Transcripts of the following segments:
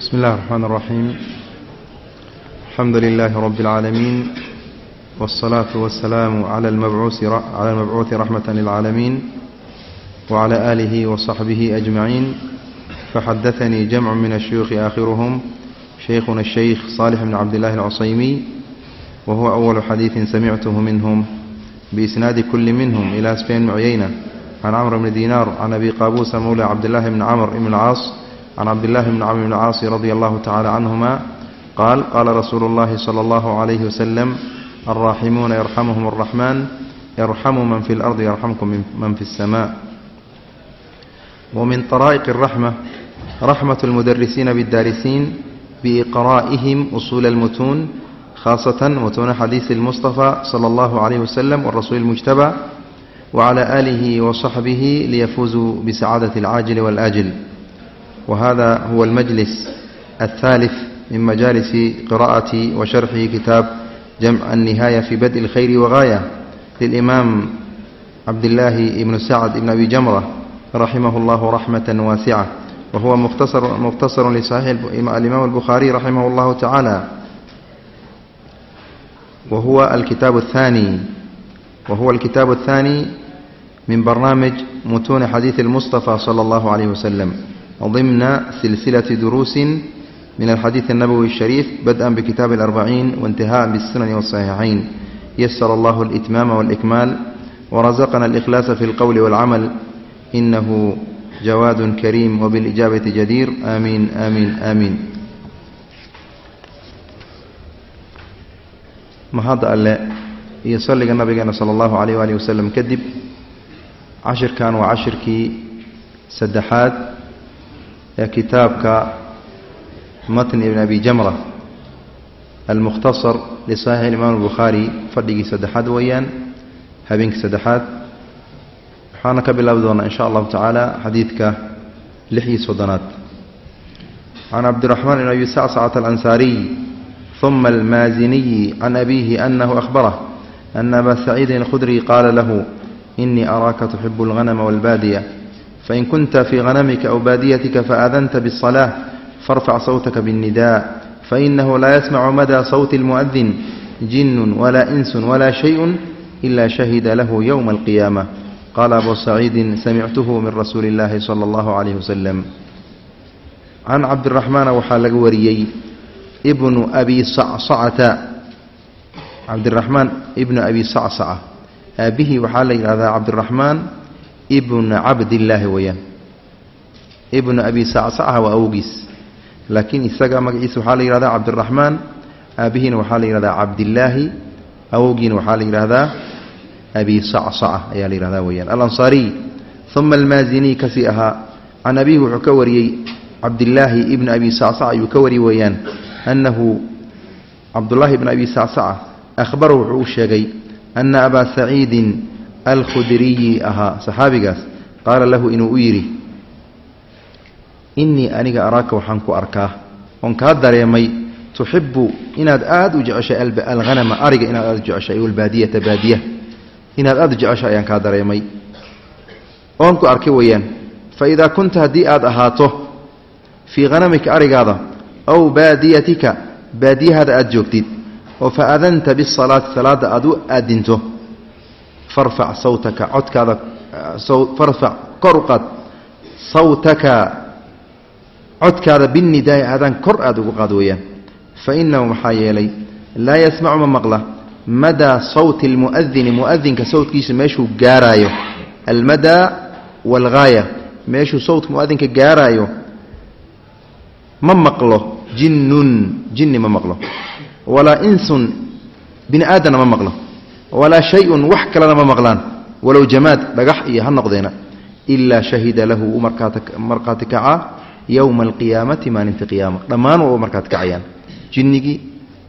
بسم الله الرحمن الرحيم الحمد لله رب العالمين والصلاة والسلام على المبعوث على المبعوث رحمة للعالمين وعلى آله وصحبه أجمعين فحدثني جمع من الشيوخ آخرهم شيخنا الشيخ صالح بن عبد الله العصيمي وهو أول حديث سمعته منهم بإسناد كل منهم إلى سفيان معيينة عن عمرو بن دينار عن أبي قابوس مولى عبد الله بن عمرو بن العاص عن عبد الله بن عمرو بن العاص رضي الله تعالى عنهما قال قال رسول الله صلى الله عليه وسلم الراحمون يرحمهم الرحمن يرحم من في الأرض يرحمكم من في السماء ومن طرائق الرحمة رحمة المدرسين بالدارسين بإقرائهم أصول المتون خاصة متون حديث المصطفى صلى الله عليه وسلم والرسول المجتبى وعلى آله وصحبه ليفوزوا بسعادة العاجل والآجل وهذا هو المجلس الثالث من مجالس قراءة وشرح كتاب جمع النهاية في بدء الخير وغاية للإمام عبد الله بن سعد بن أبي جمرة رحمه الله رحمة واسعة وهو مختصر, مختصر لصحيح الإمام البخاري رحمه الله تعالى وهو الكتاب الثاني وهو الكتاب الثاني من برنامج متون حديث المصطفى صلى الله عليه وسلم ضمن سلسلة دروس من الحديث النبوي الشريف بدءا بكتاب الأربعين وانتهاء بالسنن والصحيحين يسر الله الإتمام والإكمال ورزقنا الإخلاص في القول والعمل إنه جواد كريم وبالإجابة جدير آمين آمين آمين mahadda alle iyo salliga nabigeena sala allahu calayh waalihi wasalam kadib cashirkan waa cashirkii saddexaad ee kitaabka matn ibn abi jamra almukhtasar lisaxiix imaam albukhaari fadhigii saddexaad weeyaan habeenkii saddexaad. Waxaana ka bilaabi doonaa in sha allahu tacaala xadiidka lixii soddonaad. Can cabdiraxmaan ibn abi sacsacata alansaariy uma almaaziniyi can abiihi anahu ahbarah ana aba saciidin alkhudri qaala lahu inii araaka tuxibu alhanama walbaadiya فإن كنت في غنمك أو باديتك فأذنت بالصلاة فارفع صوتك بالنداء فإنه لا يسمع مدى صوت المؤذن جن ولا إنس ولا شيء إلا شهد له يوم القيامة قال أبو سعيد سمعته من رسول الله صلى الله عليه وسلم عن عبد الرحمن وحال وريي ibnu abi sacsacata cabdiraxmaan ibnu abi sacsaca aabbihii waxaa la yidhahdaa cabdiraxmaan ibna cabdillaahi weeyaan. Ibnu abi sacsaca waa awgiis. Laakiin isaga magaciisa waxaa la yidhahdaa cabdiraxmaan aabbihiina waxaa la yidhahdaa cabdillaahi awowgiina waxaa la yidhaahdaa abi sacsaca ayaa la yidhahdaa weyaan alansaariy uma almaaziniy ka sii ahaa can abihi wuxuu ka wariyey cabdillaahi ibna abi sacsaca ayuu ka wari weeyaan. Annahu cabdullaahi bn abi sacsaca ahbara wuxuu u sheegay ana abaa saciidin alkhudriyi ahaa saxaabigaas qaala lahu inuu u yidhi innii aniga araaka waxaan ku arkaa oon kaa dareemay tuxibu inaad aada u jeceshay alhanama ariga inaad aada u jeceshay albaadiyata baadiya inaad aada u jeceshay ayaan kaa dareemay. Oon ku arkay weeyaan fa idaa kunta haddii aad ahaato fii hanamika arigaada aw baadiyatika baadiyahaada aada joogtid oo fa adanta bisalaati salaadda aad u aadinto farfac sawtaka codkaada farfac kor u qaad sawtaka codkaada binnidaai aadaan kor aada ugu qaad weeyaan. Fa inahu maxaa yeelay laa yasmacu ma maqla madaa sawti almu'adini mu'adinka sawtkiisa meeshuu gaaraayo. Almadaa waalghaaya meeshuu sawtka mu'adinka gaaraayo ma maqlo jinnun jinni ma maqlo. Walaa insun bini aadanna ma maqlo walaa shay-un wax kalena ma maqlaan. Walow jamaad dhagax iyo ha noqdeena. Ilaa shahida lahu markhaati kacaa yowma alqiyaamati maalinta qiyaama. Dhammaan waa u kacayaan. Jinnigii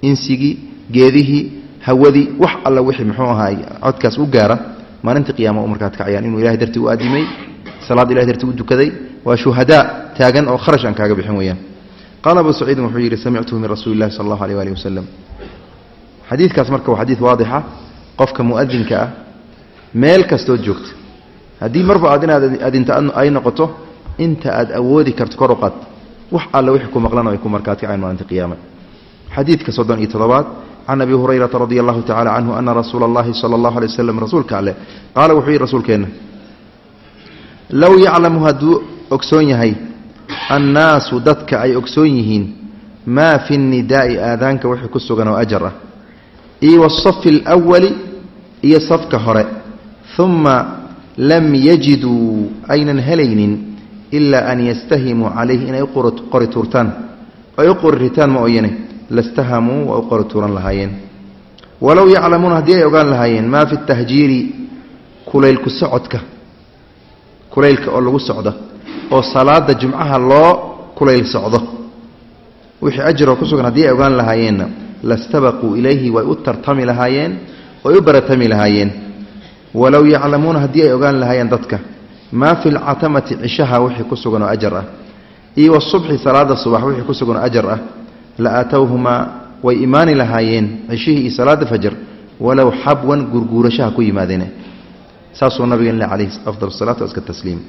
insigii geedihii hawadii wax alla wixii muxuu ahaay codkaas u gaara maalinta qiyaama u markhaati kacayaan. Inuu ilahay dartii u aadimay salaad ilahay dartii u dukaday waa shuhadaa taagan oo kharash aan kaaga bixin weeyaan. Qaala abu saciidin wuxuu yidhi samictuhu min rasuuli illahi sala allahu aleh waali wasalam xadiidkaas marka waa xadiid waadixa qofka mu'adinka ah meel kastood joogta haddii marba aad inaad adinta ay noqoto inta aad awoodi karto kor u qaad. Wax alle wixii ku maqlan ay ku markaati kacayn maalinta qiyaama xadiidka soddon iyo toddobaad can abi hurayrata radi allahu tacala canhu ana rasuula allahi sala allahu alay waslem rasuulka alleh qaala wuxuu yidhi rasuulkeenna low yaclamu hadduu ogsoon yahay annaasu dadka ay ogsoon yihiin maa fi nidaa'i aadaanka wixii ku sugan oo ajar ah iyo wasafi alwali iyo safka hore. Uma lam yajiduu aynan helaynin ilaa an yastahimuu calayhi inay qori tuurtaan. Ay u qori ritaan ma ooyane lastahamuu waa u qori tuuran lahaayeen. Walow yaclamuuna haddii ay ogaan lahaayeen maa fi tahjiiri kulaylku socodka. Kulaylka oo lagu socdo oo salaada jumcaha loo kulayl socdo. Wixii ajiroo ku sugan haddii ay ogaan lahaayeenna lastabaquu ilayhi way u tartami lahaayeen way u baratami lahaayeen. Walow yaclamuuna haddii ay ogaan lahaayeen dadka maa fi lcatamati cishaha wixii ku sugan oo ajar ah iyo wasubxi salaada subax wixii ku sugan oo ajar ah la aatowhumaa way imaani lahaayeen cishihii iyo salaada fajr walow xabwan gurguurashaha ku yimaadeen. Saasuu nabigeen calayhi afdal salaatu waska tasliim.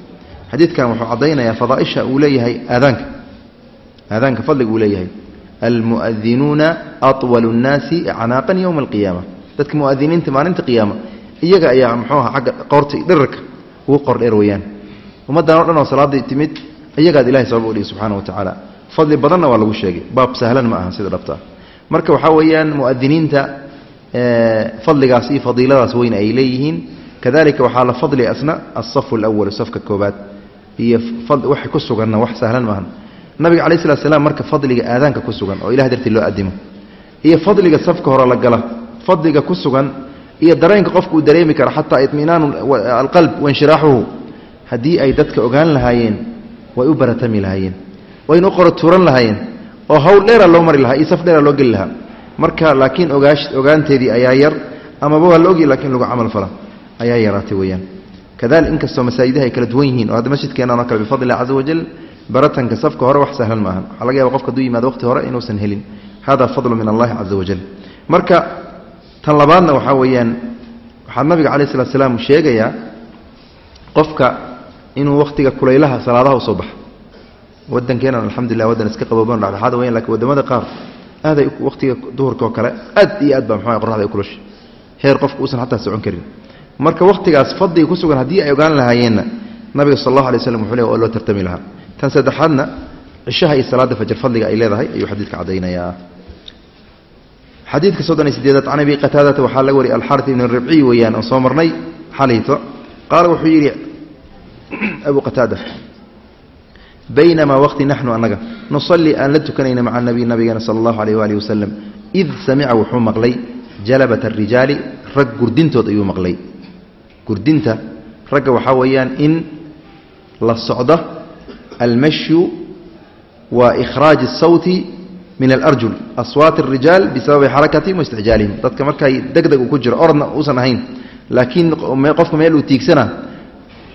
Xadiidkan wuxuu caddaynayaa fadaaisha uu leeyahay aadaanka aadaanka fadliga uu leeyahay. Almuadinuuna awalu nnaasi acnaaqan yowma alqiyaama dadka muadiniinta maalinta qiyaama iyaga ayaa muxuu aha agga qoorta dhirarka ugu qordheer weyaan ummaddan o dhan oo salaaday timid iyagaad ilahay sabab u dhigi subxaana wa tacaala fadli badanna waa lagu sheegay baab sahlan ma aha sida dhabta. Marka waxaa weeyaan muadiniinta fadligaas iyo fadiiladaas weyn ay leeyihiin. Kadalika waxaa la fadli asna asafu alawal safka koobaad. Iyo waxa ku suganna wax sahlan maahan nabiga calayi slat slam marka fadliga aadaanka ku sugan oo ilah dartii loo adimo iyo fadliga safka hore la gala fadliga ku sugan iyo dareenka qofka uu dareemi kara xataa iminaanu alqalb wainshiraaxuhu haddii ay dadka ogaan lahaayeen way u baratami lahaayeen wayna u qoro tuuran lahaayeen oo hawl dheera loo mari lahaa iyo saf dheera loo geli lahaa. Marka laakiin ogaanteedii ayaa yar amaba waa la ogi lakiin lagu camal fala. Ayaa yaraatay weyaan kadali inkastoo masaajidaha ay kala duwan yihiin oo hadda masjidkeenan oo kale bifadli illahi caza wajal baratanka safka hore wax sahlan maahan. Waxaa laga yaba qofka haduu yimaado waqti hore inuusan helin. Hada fadlu min allahi caza wajal marka tan labaadna waxaa weeyaan waxaa nabiga calayh islat slaam sheegayaa qofka inuu wakhtiga kulaylaha salaadaha u soo baxa. Wadankeenan alxamdulilah waddan iska qabooban dhexdhexaada weyan laakiin waddamada qaar aaday wakhtiga duhurka oo kale aad iyo aad baa muxua qoraxda ay kulashay heer qofka uusan xataa socon karin. Marka wakhtigaas fadliga ku sugan haddii ay ogaan lahaayeenna nabiga sal allahu alay slam wuxuu le oo loo tartami lahaa. Tan saddexaadna cishaha iyo salaada fajr fadliga ay leedahay ayuu xadiidka caddaynayaa xadiidka soddon iyo sideedaad can abi qataadata waxaa laga wariyay alxarit ibn ribciy weeyaan oo soo marnay xalayto qaala wuxuu yidhi abu qataada baynamaa waqti naxnu annaga nusalli aan la tukanayna maca nabiy nabigeena sala allahu alayh waalihi wasalam id samica wuxuu maqlay jalabat arijaali rag gurdintood ayuu maqlay. Gurdinta ragga waxaa weeyaan in la socdo almashyu wa ikhraaj الsawti min alarjul aswaat الrijaal bisababi xarakatihim waistixjaalihim dadka markay degdeg uu ku jiro orodna uusan ahayn laakiin qofka meel uu tiigsana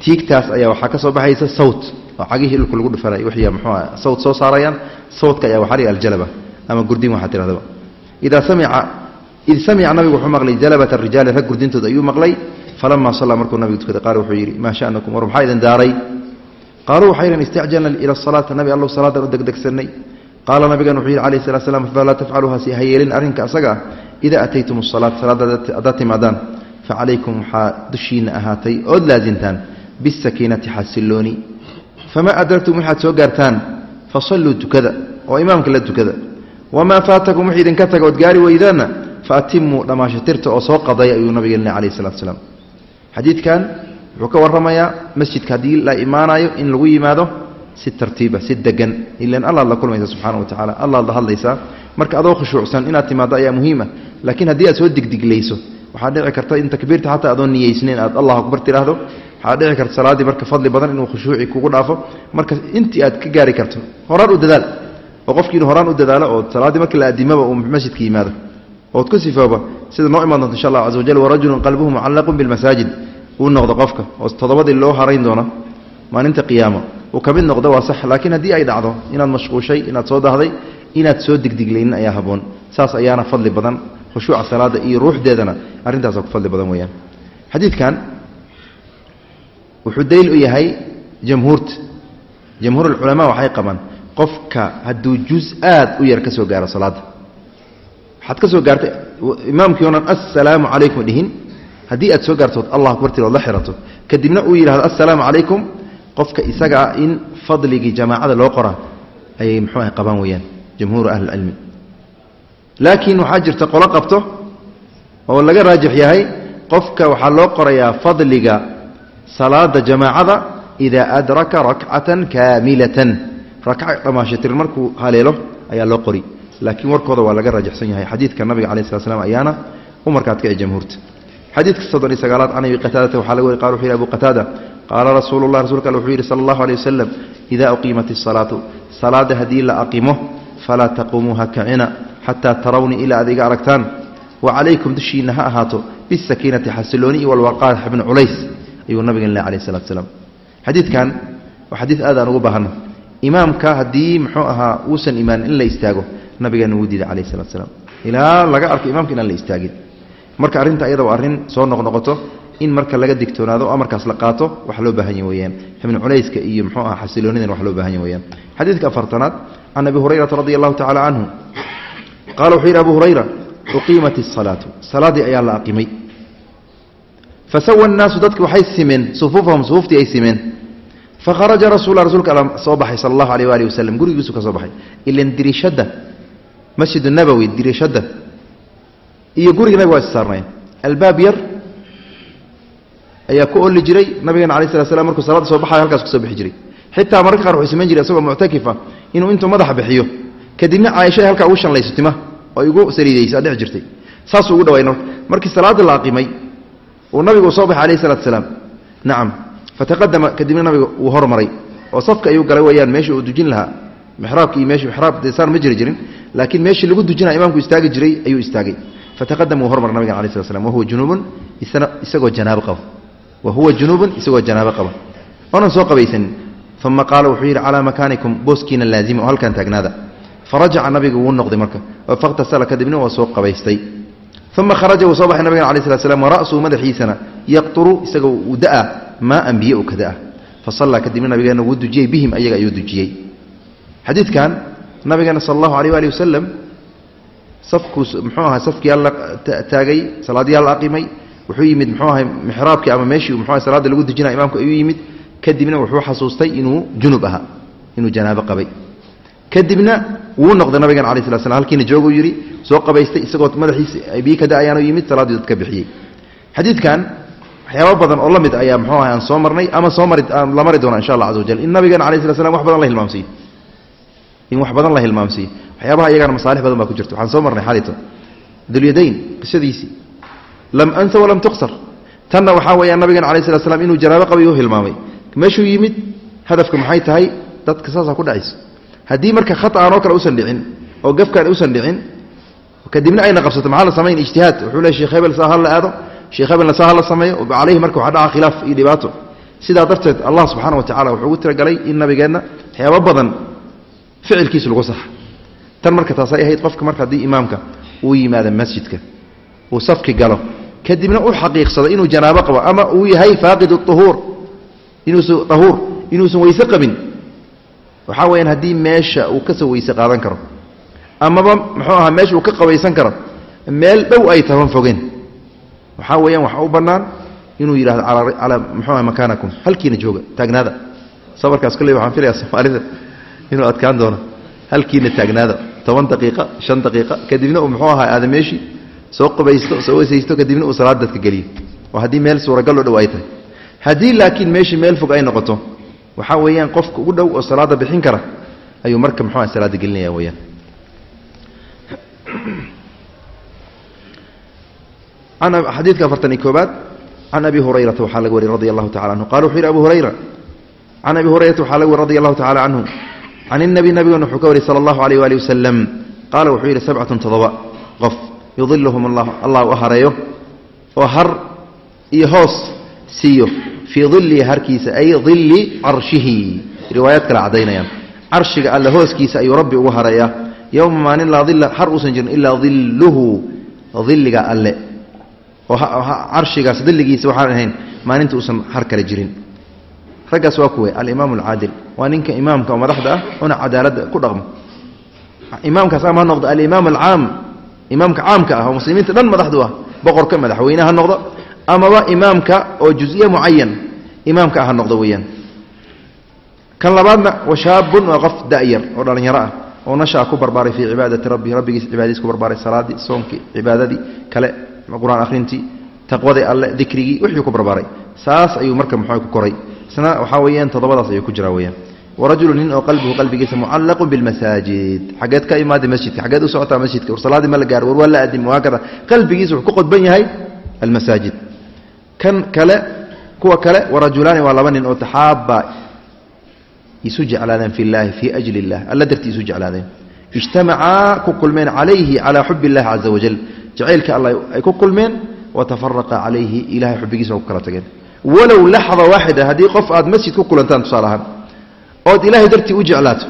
tiigtaas ayaa waxaa ka baxaysa sawt oo cagihii dhulka lagu dhufanay wixii muxuu sawt soo saarayaan sawtka ayaa waxaa la aljalaba ama gurdin waxaa tirahdaba idaa samica id samica nabigu wuxuu maqlay jalabat arijaali rag gurdintooda ayuu maqlay falama sallaa markuu nabigu tukaday qaal wuxuu yidhi maa sha'nakum war maxaa idin daaray qaaluu waxay yidhan istacjalna ila asalaata nabi allow salaadan u degdegsanay qaala nabigan wuxuu yidhi calayh salat slam falaa tafcaluuha si hayeelin arrinka asaga ah idaa ataytum asalaata salaada haddaad timaadaan facalaykum waxaa dushiinna ahaatay ood laasintaan bisakiinati xasilooni famaa adraktum waxaad soo gaartaan fasalluu tukada oo imaamka la tukada wamaa faatakum wix idinka taga ood gaari weydaanna faatimuu dhammaashatirta oo soo qadaya ayuu nabigeena calayh salatu salaam xadiidkan wuxuu ka warramayaa masjidka haddii la imaanayo in lagu yimaado si tartiiba si degan ilan allaad la kulmaysa subxaana wa tacala allaad la hadlaysaa marka adoo khushuucsan inaad timaado ayaa muhiima. Laakiin haddii aad soo digdiglayso waxaa dhici karta in takbiirta xataa adoon niyeysnayn aad allah akbar tidhaahdo. Waxaa dhici karta salaaddii marka fadli badan inuu khushuuci kugu dhaafo. Marka intii aad ka gaari karto horaan u dadaal. Oo qofkii inuu horaan u dadaalo oo salaaddii marka la addimaba uu masjidka yimaado. Ood ku sifooba sida noo imaan doonto insha allah caza wajal warajulun qalbuhu mucallaqun bilmasaajid uu noqdo qofka oo toddobadii loo harayn doono maalinta qiyaamo uu ka mid noqdo waa sax laakiin haddii ay dhacdo inaad mashquushay inaad soo dahday inaad soo digdiglaynin ayaa haboon saas ayaana fadli badan khushuuca salaada iyo ruuxdeedana arrintaasa ku fadli badan weyaan xadiidkan wuxuu daliil u yahay jamhuurta. Jamhuur alculamaa waxay qabaan qofka hadduu juz aad u yar ka soo gaaro salaadda. Waxaad ka soo gaartay imaamkii onan assalaamu calaykum dhihin haddii aad soo gaartood allah akbar tirood la xirato. Kadibna uu yidhahdo assalaamu calaykum qofka isagaa in fadligii jamaacada loo qora ayay muxuu ah qabaan weeyaan jamhuuru ahlilcilmi laakiin waxaa jirta qolo qabto oo laga raajix yahay qofka waxaa loo qorayaa fadliga salaada jamaacada idaa adraka rakcatan kaamilatan. Rakca dhammaashatirin markuu haleelo ayaa loo qori. Laakiin warkooda waa laga raajixsan yahay. Xadiidka nabiga calayi slat slam ayaana u markaad kaci jamhuurta xadiidka soddon iyo sagaalaad can abi qataadata waxaa laga wari qala wuxu yhi abu qataada qaala rasuulu lah rasulka alle wuxuu yidhi sala allahu aleyh wasalam idaa uqiimat isalaatu salaada haddii la aqimo falaa taquumuu ha kacina xataa tarawnii ilaa aad iga aragtaan wa calaykum dushiinna ha ahaato bisakiinati xasilooni iyo walwaqaar xibn culays ayuu nabigan leh alayh salatu salaam xadiidkan waa xadiid aad aan ugu baahana imaamka haddii muxuu ahaa uusan imaanin in la istaago nabigeena wuu diiday calayh salatu salaam ilaa laga arko imamka inaan la istaagin marka arrinta ayada waa arrin soo noqnoqoto in marka laga digtoonaado oo amarkaas la qaato wax loo baahan yahy weyaan xibn culayska iyo muxuu aha xasiloonidan wax loo baahan yahy weyaan xadiidka afartanaad can abi hurayrata radi allahu tacala canhu qala wuxuu yidhi abu hurayra uqiimat isalaatu salaaddii ayaa la aqimay. Fasawa annaasu dadki waxay simeen sufuufahum sufuuftii ay simeen. Fakharaja rasul rasulka alla soo baxay sala allahu aleyh waalihi wasalam gurigiisu ka soo baxay. Ilan diriishadda masjid nabowi diriishadda iyo guriga nabiga waa is saarnayn albaab yar ayaa ku oli jiray. Nabigeena alai slat slam markuu salaada soo baxayo halkaas ku soo bixi jiray. Xitaa mararka qaar wuxuu samayn jiray isagoo muctakifa inuu intuu madaxa bixiyo. Kadibna caaishaday halkaa ugu shanlayso tima oo igu saliidaysa dhici jirtay. Saasuu ugu dhawayn marka. Markii salaada la aqimay uu nabigu soo baxay alayh salatu salaam. Nacam fataqadama kadibna nabiga uu hormaray oo safka ayuu galay weyaan meeshii uu dujin lahaa. Mixraabki iyo meeshii mixraab desaan ma jiri jirin laakiin meeshii lagu dujinaya imaamku istaagi jiray ayuu istaagay. Fataqadama uu hormaray nabiga alay slat slam wahuwa junuubun isagoo janaabo qaba wahuwa junuubun isagoo janaabo qaba oonan soo qabaysanin uma qaala wuxuu yidhi calaa makaanikum booskiina laazima oo halkan taagnaada farajaca nabigu wuu noqday marka fakhtasala kadibna waa soo qabaystay uma kharaja wuu soo baxay nabigana alai slat slam wara'suhu madaxiisana yaqturu isagoo uu da'a maaan biyo u ka da'a fasallaa kadibna nabigeena wuu dujiyey bihim ayaga ayuu dujiyey xadiidkan nabigeena sala allahu aleyh waali wasalam safkuu muxuu ahaa safkii alla taagay salaadii alla aqimay wuxuu yimid muxuu ahay mixraabkii ama meeshii muxuu ahay salaada lagu dujinaya imaamku ayuu yimid. Kadibna wuxuu xasuustay inuu junub ahaa inuu janaabo qabay. Kadibna wuu noqday nabigan alai slat slam halkiina jooguu yidhi soo qabaystay isagoo madaxiisi biyi ka da'ayaanu yimid salaaddii dadka bixiyey. Xadiidkan waxyaaba badan oo la mid ayaa muxuu ahay aan soo marnay ama soo mari aan la mari doona insha allah caza wajal in nabigeena alai slat slam wax badan la hilmaamsiiyo in wax badan la hilmaamsiiyo waxyaabaha iyagana masaalix badan baa ku jirta. Waxaan soo marnay xalito dulyadayn qisadiisii lam ansa walam tuqsar. Tanna waxaa weeyaan nabigeena alai slat slam inuu janaabo qabay u hilmaamay. Meeshuu yimid hadafka maxay tahay? Dadka saasaa ku dhacayso. Haddii marka khaaan oo kale usan dhicin oo gafkaan usan dhicin kadibna ayna qabsato maxaa la samayn ijtihaad. Wuxuu le shekh hebel saa ha la aado. Sheekh hebelna saa ha la sameeyo. Caleyhi marka waxaa dhaca khilaaf iyo dhibaato. Sidaa darteed allah subxaana wa tacala wuxuu ugu tiragalay in nabigeenna waxyaaba badan ficilkiisa lagu saxa tan marka taasay ahayd qofka marka haddii imaamka uu yimaado masjidka uu safki galo. Kadibna u xaqiiqsado inuu janaabo qabo ama uu yahay faaqid uhuur inuusan ahuur inuusan weyse qabin. Waxaa weyaan haddii meesha uu ka soo weyse qaadan karo amaba muxuu ahaa meesha uu ka qabaysan karo meel dhow ay taban fogeen. Waxaa weeyaan waxaa u bannaan inuu yidhahdo calaa muxuu aha makaanakum halkiina jooga taagnaada. Sabarkaas kolley waxaan filayaa soomaalida inuu adkaan doono halkiina taagnaada. Toban daqiiqa shan daqiiqa kadibna uu muxuu ahaa aada meeshii soo qabaysto soo weysaysto kadibna uu salaad dadka geliyo. Oo haddii meel suuragal oo dhow ay tahay. Haddii laakiin meeshii meel fog ay noqoto waxaa weeyaan qofka ugu dhow oo salaada bixin kara ayuu marka muxuuah salaada gelinaya weyaan xadiidka afartan iyo koobaad can abi hurayrata waxaa laga wariy radi allahu tacala anhu. Qala wuxuu yidhi abu hurayra can abi hurayrata waxaa laga wari radi allahu tacala canhu can inabi nabigana wuxuu ka wariy sala allahu alayh waali wasalam qaala wuxuu yidhi sabcatun toddoba. qof yudiluhum allah u hareeyo oo har iyo hoos siiyo fii dilii harkiisa ay dili carshihi. Riwaayaad kale caddaynayaan carshiga alle hooskiisa ayuu rabbi ugu hareeyaa. Yowma maalin laa dila har uusan jirin ilaa diluhu diliga alle. Oo carshigaas diligiisa waxaan ahayn maalinta uusan har kale jirin. Raggaas waa kuwe alimaam alcaadil waa ninka imaamka oo madaxda ah una cadaaladda ku dhaqmo. Imaamkaas ama ha noqdo alimaam alcaam imaamka caamka ah oo muslimiinta dhan madaxdu ah boqorka madaxweyne ha noqdo amaba imaamka oo juziye mucayan imaamka ah ha noqdo weeyaan. Kan labaadna washaabun waa qof da'yar oo dhallinyaro ah oo nashaa ku barbaaray fii cibaadati rabbi rabbigiis cibaadadiis ku barbaaray salaadii soonkii cibaadadii kale qur'aan akhrintii taqwadii alle dikrigii wixii ku barbaaray. Saas ayuu marka muxuu ku koray. Isna waxaa weeyaan toddobadaas ayuu ku jiraa weeyaan warajulu nin oo qalbuhu qalbigiisa mucallaqun bilmasaajid xageed ka imaada masjidka xageed u socotaa masjidka war salaadii ma la gaaro war waa la adim wahaakada qalbigiisa wuxuu ku qodban yahay almasaajid kan kale kuwa kale warajulaani waa laba nin oo taxaaba isu jeclaadeen fi llaahi fii ajli illah alla dartii isu jeclaadeen ijtamacaa ku kulmeen calayhi calaa xubi illahi caza wajal jacaylka alla ay ku kulmeen watafaraqa calayhi ilahay xubigiisa ku kala tageen walow laxda waaxida haddii qof aad masjid ku kulantaan tusaale ahaan ood ilaahay dartii u jeclaato.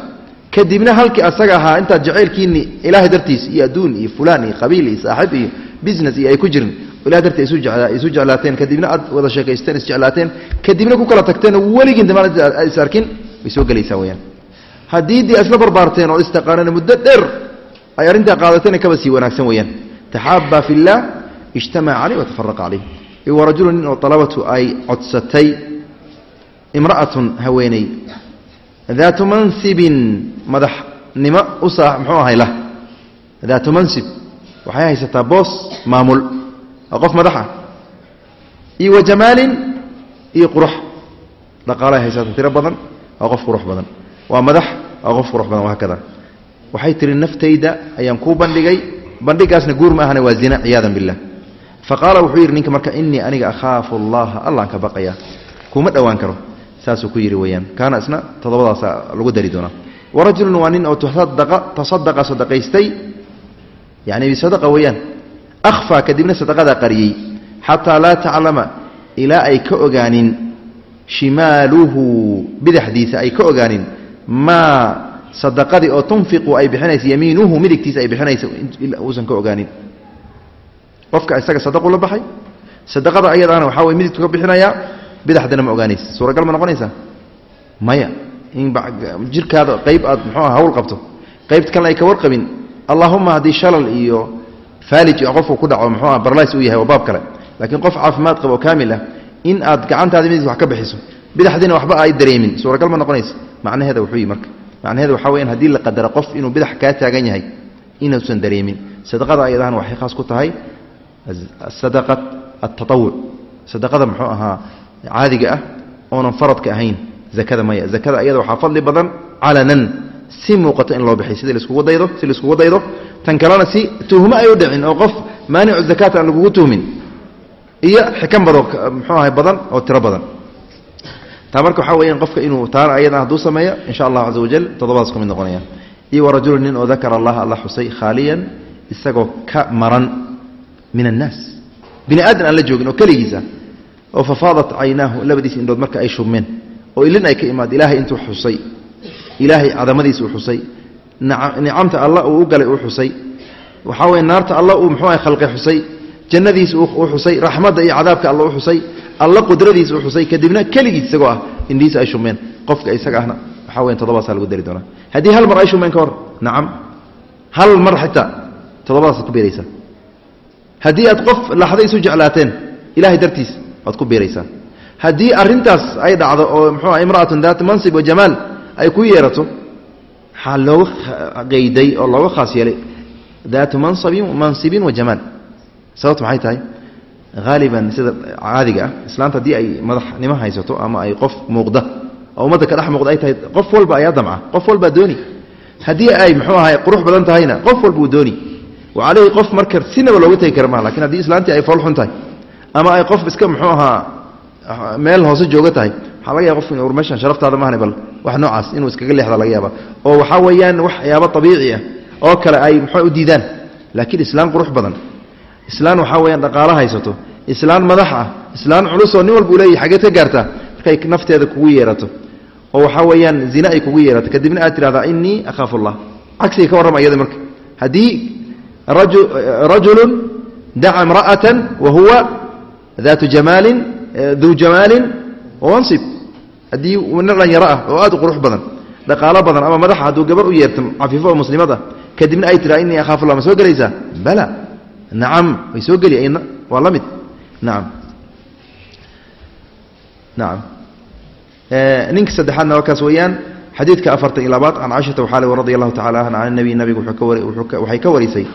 Kadibna halkii asaga ahaa intaad jacaylkiini ilaahay dartiis iyo adduun iyo fulaan iyo qabiil iyo saaxib iyo business iyo ay ku jirin ilahay dartii isu jeclaateen. Kadibna aad wada sheekaysteen isjeclaateen kadibna ku kala tagteen weligiin damaan is arkin way soo gelaysaa weyaan haddii dee isla barbaarteen oo istaqaaneen muddo dheer ay arrintaa qaadateen kaba sii wanaagsan weeyaan. Taxaaba fi ijtamaca caleyh watafaraqa caleyh wa rajulu oo alabatu ay codsatay imra'atun haweeney daatu mansibin madaxnimo u saa muxuu ahay lah. Daatu mansib waxay haysataa boos maamul. Waa qof madax ah. Iyo wa jamaalin iyo qurux. Dhaqaalay haysata tiro badan waa qof qurux badan. Waa madax waa qof qurux badan wahaakada waxay tihi naftayda ayaan kuu bandhigay. Bandhigaasna guur ma ahana waa zina ciyaadan billah. Fa qaala wuxuu yidhi ninka marka innii aniga akhaafu allaha allaan ka baqaya. Kuma dhowaan karo saasuu ku yidhi weyaan kaana isna toddobadaasa lagu dari doonaa. Warajulun waa nin oo tasadaqa sadaqaystay yani bisadaqa weeyaan akhfaa kadibna sadaqadaa qariyey xataa laa taclama ilaa ay ka ogaanin shimaaluhu bidaxdiisa ay ka ogaanin maa sadaqadii oo tunfiqu ay bixinaysa yamiinuhu midigtiisa ay bixinaysa uusan ka ogaanin. Qofka isaga sadaqu la baxay? Sadaqada ayadaana waxaa way midigtu ka bixinayaa bidaxdana ma ogaanaysa. Suuragal ma noqonaysa maya. In jirkaada qayb aad muxuuha hawl qabto. Qaybta kalena ay ka warqabin allahuma haddii shalal iyo faalij qofku ku dhaco muxuuha barlays uu yahay waa baab kale. Laakiin qof caafimaad qaba oo kaamil ah in aad gacantaada midig wax ka bixiso bidaxdiina waxba ay dareemin. Suuragal ma noqonaysa? Macnaheeda wuxuu yihi marka. Macnaheeda waxaa weyan haddii la qadaro qof inuu bidax kaa taagan yahay inuusan dareemin. Sadaqada ayadahan waxay khaas ku tahay sadaqat altatawuc sadaqada muxuu ahaa caadiga ah oonan faradka ahayn zakada maya. Zakada ayada waxaa fadli badan calanan. Si muuqato in loo bixiy sida laiskugu daydo si laiskugu daydo. Tan kalena si tuhmo ay u dhicin oo qof maanicu zakaata aan lagugu tuhmin iyo xikan bado muxuu ahay badan oo tiro badan. Taa marka waxaa weeyaan qofka inuu taana ayadan hadduu sameeyo insha allahu caza wajal toddobadaas ku mid iyo warajulu nin oo dakara allaha alla xusay khaaliyan isagoo ka maran min annaas bini aadan aan la joogin oo keligiisa oo fafaadat caynaahu labadiis indhood marka ay shubmeen oo ilin ay ka imaad ilaahay intuu xusay. Ilaahay cadamadiis uu xusay. Nicamta alla uu u galay uu xusay. Waxaa weye naarta alla uu muxuu ahay khalqi xusay. Jannadiis uu xusay. Raxmadda iyo cadaabka alla u xusay. Alla qudradiis uu xusay. Kadibna keligiis isagoo ah indhihiis ay shumeen qofka isaga ahna waxaa weya toddobadaasa lagu dari doonaa. Haddii hal mar ay shumeen ka hor nacam hal mar xitaa toddobadaasaad ku beeraysaa haddii aad qof laxda isu jeclaateen ilahay dartiis waad ku beeraysaa haddii arintaas ay dhacdo oo mxuua imraatun daat mansib wa jamaal ay ku yeerato waxaa looga qeyday oo looga khaas yeelay daatu mansabin mansibin wa jamaal. Sababtu maxay tahay? Haaliban sida caadiga ah islaanta haddii ay madaxnimo haysato ama ay qof muuqda oo ummadda ka dhex muuqda ay tahay qof walba ayaa damca qof walbaa dooni. Haddii ay muxuu ahay qurux badan tahayna qof walbuu dooni. Wa caleyhi qof marka sinaba looga tegi kara maha laakiin haddii islaantii ay foolxun tahay ama ay qof iska muxuu ahaa meel hoose jooga tahay. Waxaa laga yaba qof in meeshan sharaftaada mahani bal wax noocaas inuu iskaga leexda laga yaaba oo waxaa weeyaan waxyaabo abiici ah oo kale ay muxuu u diidaan. Laakiin islaan qurux badan. Islaan waxaa weyaan dhaqaalo haysato. Islaan madax ah. Islaan culusoo nin walba u leeyahy xageed ka gaartaa markay nafteeda kugu yeerato. Oo waxaa weeyaan zine ay kugu yeerato. Kadibna aad tidhahdaa inii akhaafu allah cagsiga ka warrama iyada marka. Haddii rajulun daca imra'atan wa huwa daatu jamaalin duu jamaalin wansib haddii nin dhalinyaro ah oo aad u qurux badan dhaqaalo badan ama madaxa hadduu gabar u yeerto cafiifo oo muslimad ah kadibna ay tiraa innii akhaafulla ma soo gelaysaa? Bala. Nacam way soo geli ayna waa la mid. Nacam nacam ninka saddexaadna waa kaas weeyaan xadiidka afartan iyo labaad can caaishata waxaa le radi allahu tacala anha can nabiy nabigu waxay ka warisay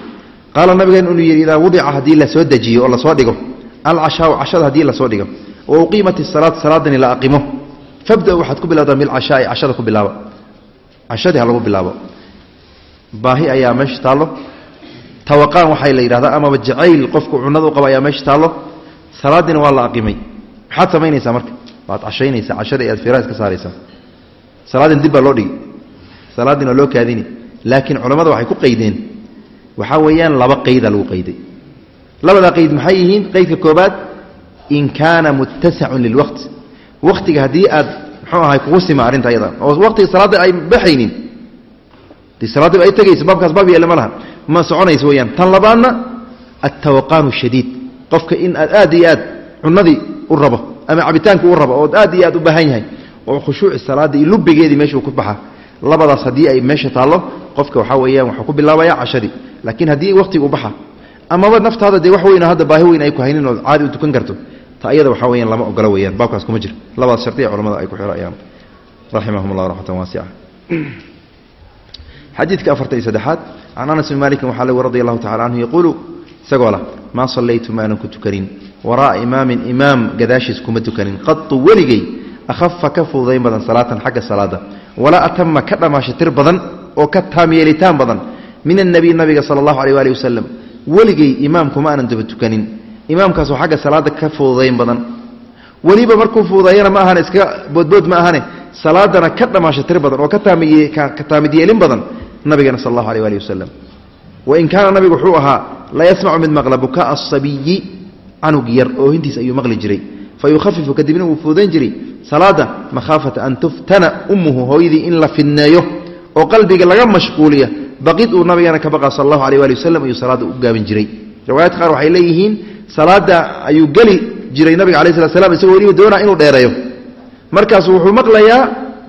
qaala nabigeen inuu yidhi idaa wudica haddii la soo dejiyo oo la soo dhigo alcashaau cashada haddii la soo dhigo wa uqiimat isalaat salaadani la aqimo fabda waxaad ku bilowdaa bilcashaai cashada ku bilaaba cashadii ha lagu bilaabo baahi ayaa meesha taallo tawaqaan waxay la yidhahdaa amaba jacayl qofku cunada u qaba ayaa meesha taallo salaadiina waa la aqimay maxaad samaynaysaa marka waad cashaynaysaa cashada aad firaas ka saaraysaa salaadin dib baa loo dhigi salaadiina loo kaadini laakiin culammada waxay ku qaydeen waxaa weeyaan laba qayda lagu qayday labadaa qayd maxay yihiin? Qaydka koobaad in kaana muttasacun lilwaqti waqtiga haddii aad muxuu ahay kugu sima arrinta ayada. Oo waqtiga salaadda ay baxaynin. Dee salaaddiba ay tegayso baabkaas baab yeele ma laha. Ma soconayso weyaan. Tan labaadna altawaqaanu shadiid. Qofka in aad aad iyo aad cunadii u rabo ama cabitaanka u rabo ood aad iyo aad u baahan yahay oo khushuuci salaadda iyo lubigeedii meeshuu ku baxa. Labadaas haddii ay meesha taallo qofka waxaa weeyaan waxuu ku bilaabaya cashadii. Laakiin haddii waqtiga u baxa amaba naftaada dee wax weyn hadda baahi weyn ay ku haynin ood caadi u tukan karto ta ayada waxaa weyaan lama ogola weyaan baabkaas kuma jiro labadaas shardiya culamada ay ku xirayaan. Raximahum allah raxmatan waasica xadiidka afartan iyo saddexaad can anas bn malikin waxaa lg radi allahu tacala canhu yaquulu isagoo lah maa sallaytu maanan ku tukanin. Wara'a imaamin imaam gadaashiis kuma tukanin. Qatu weligey akhafa ka fududayn badan salaatan xagga salaada. Walaa atama ka dhammaashatir badan oo ka taamyeelitaan badan. Min annabiy nabiga sala allahu aleh waali wasalam weligey imaamkuma aanan daba tukanin. Imaamkaasoo xagga salaada ka fududayn badan. Weliba markuu fududeeyana ma ahane iska boodbood ma ahane salaadana ka dhammaashatir badan oo ka taamid yeelin badan nabigana sal allahu aleh waali wasalam wain kaana nabigu wuxuu ahaa la yasmacu mid maqla bukaa asabiyi canug yar oohintiis ayuu maqli jiray. Fa yukhafifu kadibna wuu fuudayn jiray salaada makhaafata an tuftana ummuhu hooyadii in la fidneeyo oo qalbiga laga mashquuliya baqid uu nabigana ka baqa sal allahu aleh waali wasalam ayuu salaadda u gaabin jiray. Riwaayad qaar waxay leeyihiin salaada ayuu geli jiray nabiga alai slat slam isagoo weliba doonaa inuu dheereeyo. Markaasu wuxuu maqlayaa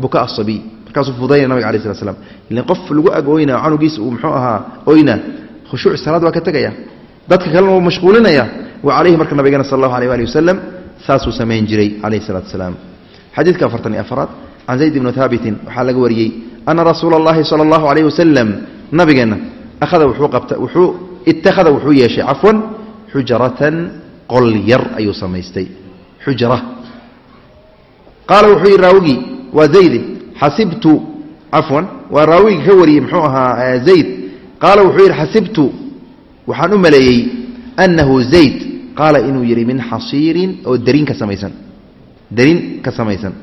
bukaa asabiy markaasuu fudaynaya nabiga alai slat slam ilan qof lagu ag oyna canugiisa uu muxuu ahaa oyna khushuuc salaad waa ka tegaya dadka kalena wuu mashquulinaya wa calayhi marka nabigana sal allahu aleh ali wasalam saasuu samayn jiray calayhi salatu salaam. Xadiidka afartan iyo afaraad can zayd ibni haabitin waxaa laga wariyey ana rasuula allahi sala allahu alayh wasalam nabigeenna ahada wuxuu qabta wuxuu ittakhada wuxuu yeeshay cafwan xujaratan qol yar ayuu samaystay. Xujra qaala wuxuu yidhi raawigii waa zayde xasibtu cafwan waa raawigii ka wariyey muxuu ahaa zayd. Qaala wuxuu yidhi xasibtu waxaan u maleeyey annahu zayd. Qaala inuu yidhi min xasiirin oo darin ka samaysan. Darin ka samaysan.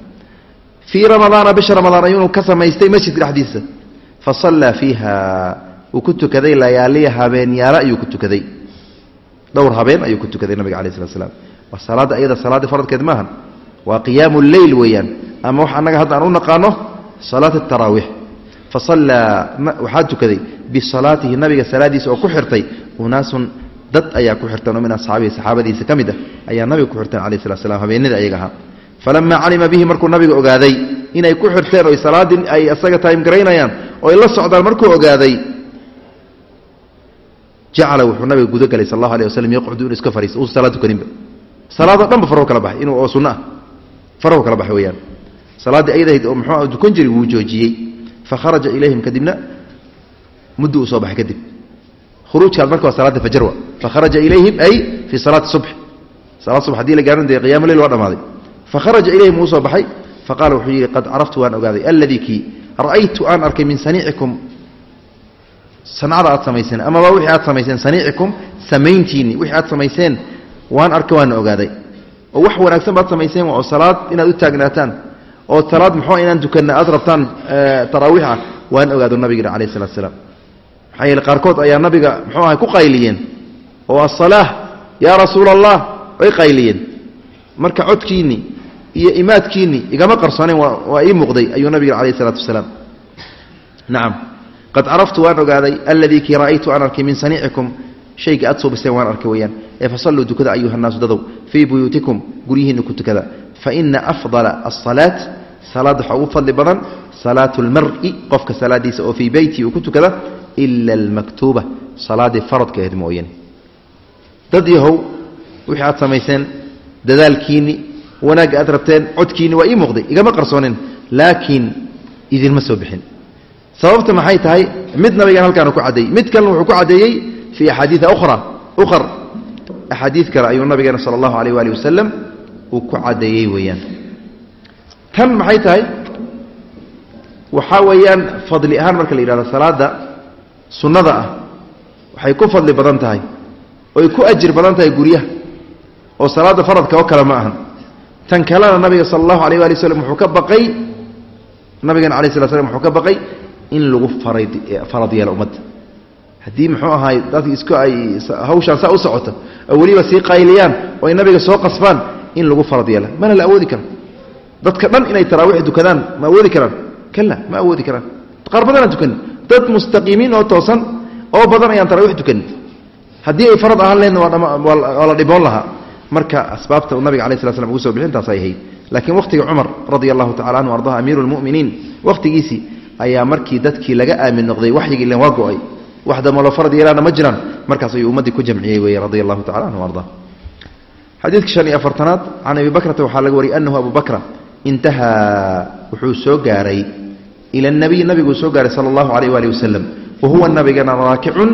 Fii ramadaana bisha ramadaan ayuunu ka samaystay masjidka dhexdiisa fa sallaa fiiha. Wuu ku tukaday layaaliya habeenyaalo ayuu ku tukaday. Dhowr habeen ayuu ku tukaday nabiga alai slat slam waa salaadda ayada salaaddii faradkeed maahan waa qiyaamu leyl weeyaan. Ama wax annaga hadda aan u naqaano salaat taraawiix fa sallaa waxaa tukaday bisalaatihi nabiga salaadiisa oo ku xirtay unaasun dad ayaa ku xirtan oo min asxaabihi saxaabadiisa ka mid ah ayaa nabiga ku xirteen alayh slat slam habeenada ayaga ahaa falamaa calima bihi markuu nabiga ogaaday inay ku xirteen oy salaaddii ay isaga taymgaraynayaan oo ay la socdaan markuu ogaaday jacala wuxuu nabiga gudagalay sal allahu aleh waslm yaqcudu inuu iska fariisto uusa salaad tukaninba. Salaadoo dhanba farhu kala baxay inuu oo sunno ah farhu kala baxay weeyaan. Salaaddii ayadahayd oo muxuu dukan jiray wuu joojiyey fa kharaja ilayhim kadibna muddu uu soo baxay kadib. Khuruujkaas marka waa salaadda fajar fa kharaja ilayhim ay fii salaati subx salaad subx haddii la gaarin dee qiyama leyl waa dhamaaday fa kharaja ilayhim wuu soo baxay fa qaala wuxuu yidhi qad caraftu waan ogaaday alladii kii ra'aytu aan arkay min saniicikum sancada aad samayseen amaba wixii aad samayseen saniicikum samayntiinni wixii aad samayseen waan arka waana ogaaday oo wax wanaagsan baad samayseen oo salaad inaad u taagnaataan oo salaad muxuu inaan tukanna aad rabtaan taraawiix ah waan ogaado nabigeena calayh salatu salaam maxaa yeele qaarkood ayaa nabiga iyo imaadkiinni igama qarsooneen waa ii muuqday ayuu nabiga calayh isalaatu wasalaam. Nacam qad caraftu waan ogaaday alladii kii ra'aytu aan arkay min saniicikum shayga aad suubiseen waan arkay weyaan ee fasalluu tukada ayuha naasu dadow. Fii buyuutikum guryihiinna ku tukada. Faina afdala asalaat salaad waxaa ugu fadli badan salaatu lmari qofka salaadiisa oo fii beyti uu ku tukada ila almaktuuba salaadii faradka ahayd mooyane dad yahow wixii aad samayseen dadaalkiinni wanaagga aad rabteen codkiinni waa ii muuqday igama qarsoonin laakiin idinma soo bixin. Sababta maxay tahay? Mid nabigan halkaanu ku caddeeyey mid kalena wuxuu ku caddeeyey fii axaadiia ukhra. Ukhar axaadiid kale ayuu nabigeena sala allahu alayh waali wasalam uu ku caddeeyey weeyaan. Tan maxay tahay? Waxaa weeyaan fadli ahaan marka la yidhahdo salaada sunnada ah waxay ku fadli badan tahay oy ku ajir badan tahay guryaha oo salaadda faradka oo kale ma ahan tan kalena nabiga sala allahu alayh waali wasalam wuxuu ka baqay nabigeena alay slat slam wuxuu ka baqay in lagu farad yeelo ummadda haddii muxuu ahaay dadki isku ay hawshaan saa u socoto oo weliba sii qayliyaan oo ay nabiga soo qasbaan in lagu farad yeela mana la awoodi karo dadka dhan inay taraawiix dukadaan ma awoodi karaan. Kala ma awoodi karaan. Qaar badanaan tukanin dad mustaqiimiin oo toosan oo badan ayaan taraawiix tukanin haddii ay farad ahaan leedna waa la dhiboon lahaa marka asbaabta uu nabiga alai sla slam ugu soo bixintaas ay ahayd. Laakiin wakhtiga cumar radia allahu tacala anhu ardaha amiiru lmuminiin wakhtigiisii ayaa markii dadkii laga aamin noqday waxyigii ilen waa go'ay. Wax damalo farad yeelaana ma jiraan. Markaas ayuu ummaddii ku jamciyey weeye radia allahu tacala anhu arda xadiidka shan iyo afartanaad can abi bakrata waxaa laga wariyay anahu abu bakra intahaa wuxuu soo gaaray ila nabiy nabiguu soo gaaray sala allahu alayh waali wasalam wa huwa nabigana raakicun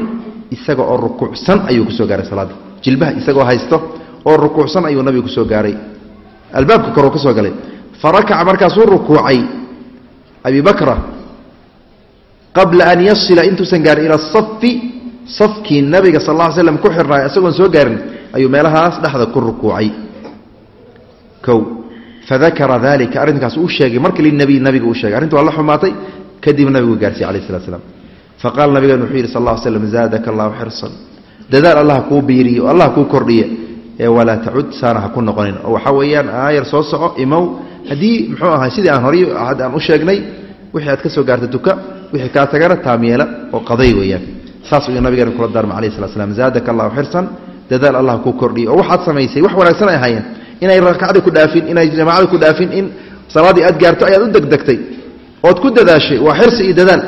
isaga oo rukuucsan ayuu ku soo gaaray salaadda jilbaha isagoo haysto oo rukuucsan ayuu nabigu ku soo gaaray. Albaabka koroo ka soo galay. Fa rakaca markaasuu rukuucay abi qabla an yasila intuusan gaarin ila asafi safkii nabiga sal ly slam ku xirnaay isagoon soo gaarin ayuu meelahaas dhexda ku rukuucay. Kow fadakara dalika arrinkaas uu sheegay marka linabiy nabiga uu sheegay. Arrinta waa la xumaatay kadib nabigu gaarsiye alayh salatu slam faqaala nabigan wuxuu yidhi sal ly slam zaadaka allahu xirsan dadaal allah kuu biiriye o allah kuu kordhiye. ee walaa tacud saana ha ku noqonin. Oo waxaa weeyaan aayar soo soco imow. Haddii muxuu ahay sidii aan horay aan u sheegnay wixii aad ka soo gaarta tuka wixii kaa tagana taamyeela oo qaday weeyaan. Saas ayuu nabigeena kula daarma alayh slat slam zaadaka allahu xirsan dadaal allah kuu kordhiye oo waxaad samaysay wax wanaagsan ay ahaayeen. Inay rakacda ku dhaafin inay jamaacada ku dhaafin in salaaddii aad gaarto ayaad u degdegtay. Ood ku dadaashay waa xirsi iyo dadaal.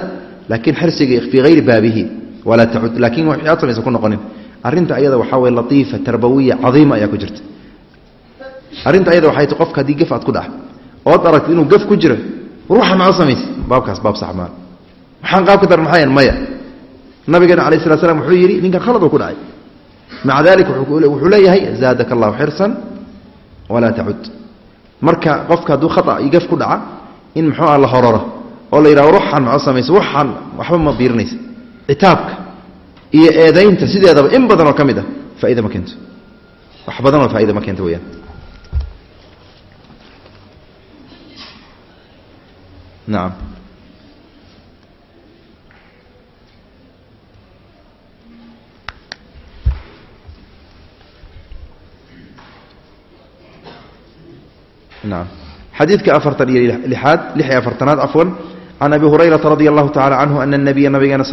Laakiin xirsiga fii hayri baabihi. Walaa tacud laakiin waxii aad samaysa ku noqonin arrinta ayada waxaa weye latiifa tarbawiya cadiima ayaa ku jirta. Arrinta ayada waxay tay qofka haddii gaf aad ku dhaca ood aragto inuu gaf ku jiro war waxa maxaa samaysa. Baabkaas baab sax maa waxaan qaabka dar maxayan maya. Nabigeena alayh slat slam wuxuu yidhi ninkan khalad uu ku dhacay. Maca dalik wuxuu leeyahay zaadaka allahu xirsan walaa tacud marka qofka hadduu khata iyo gaf ku dhaca in muxuu ah la hororo oo la yidhaha war waxaan maxaa samaysa waxaan waxba ma biirinaysa citaabka iyo eedaynta sideedaba in badan oo ka mid ah faaida ma keento. Wax badan oo faaida ma keento weyaan nacam nacam xadiidka afartan iyo lixaad lix iyo afartanaad cafwan can abi hurayrata radia allahu tacala canhu ana nabiya nabigeena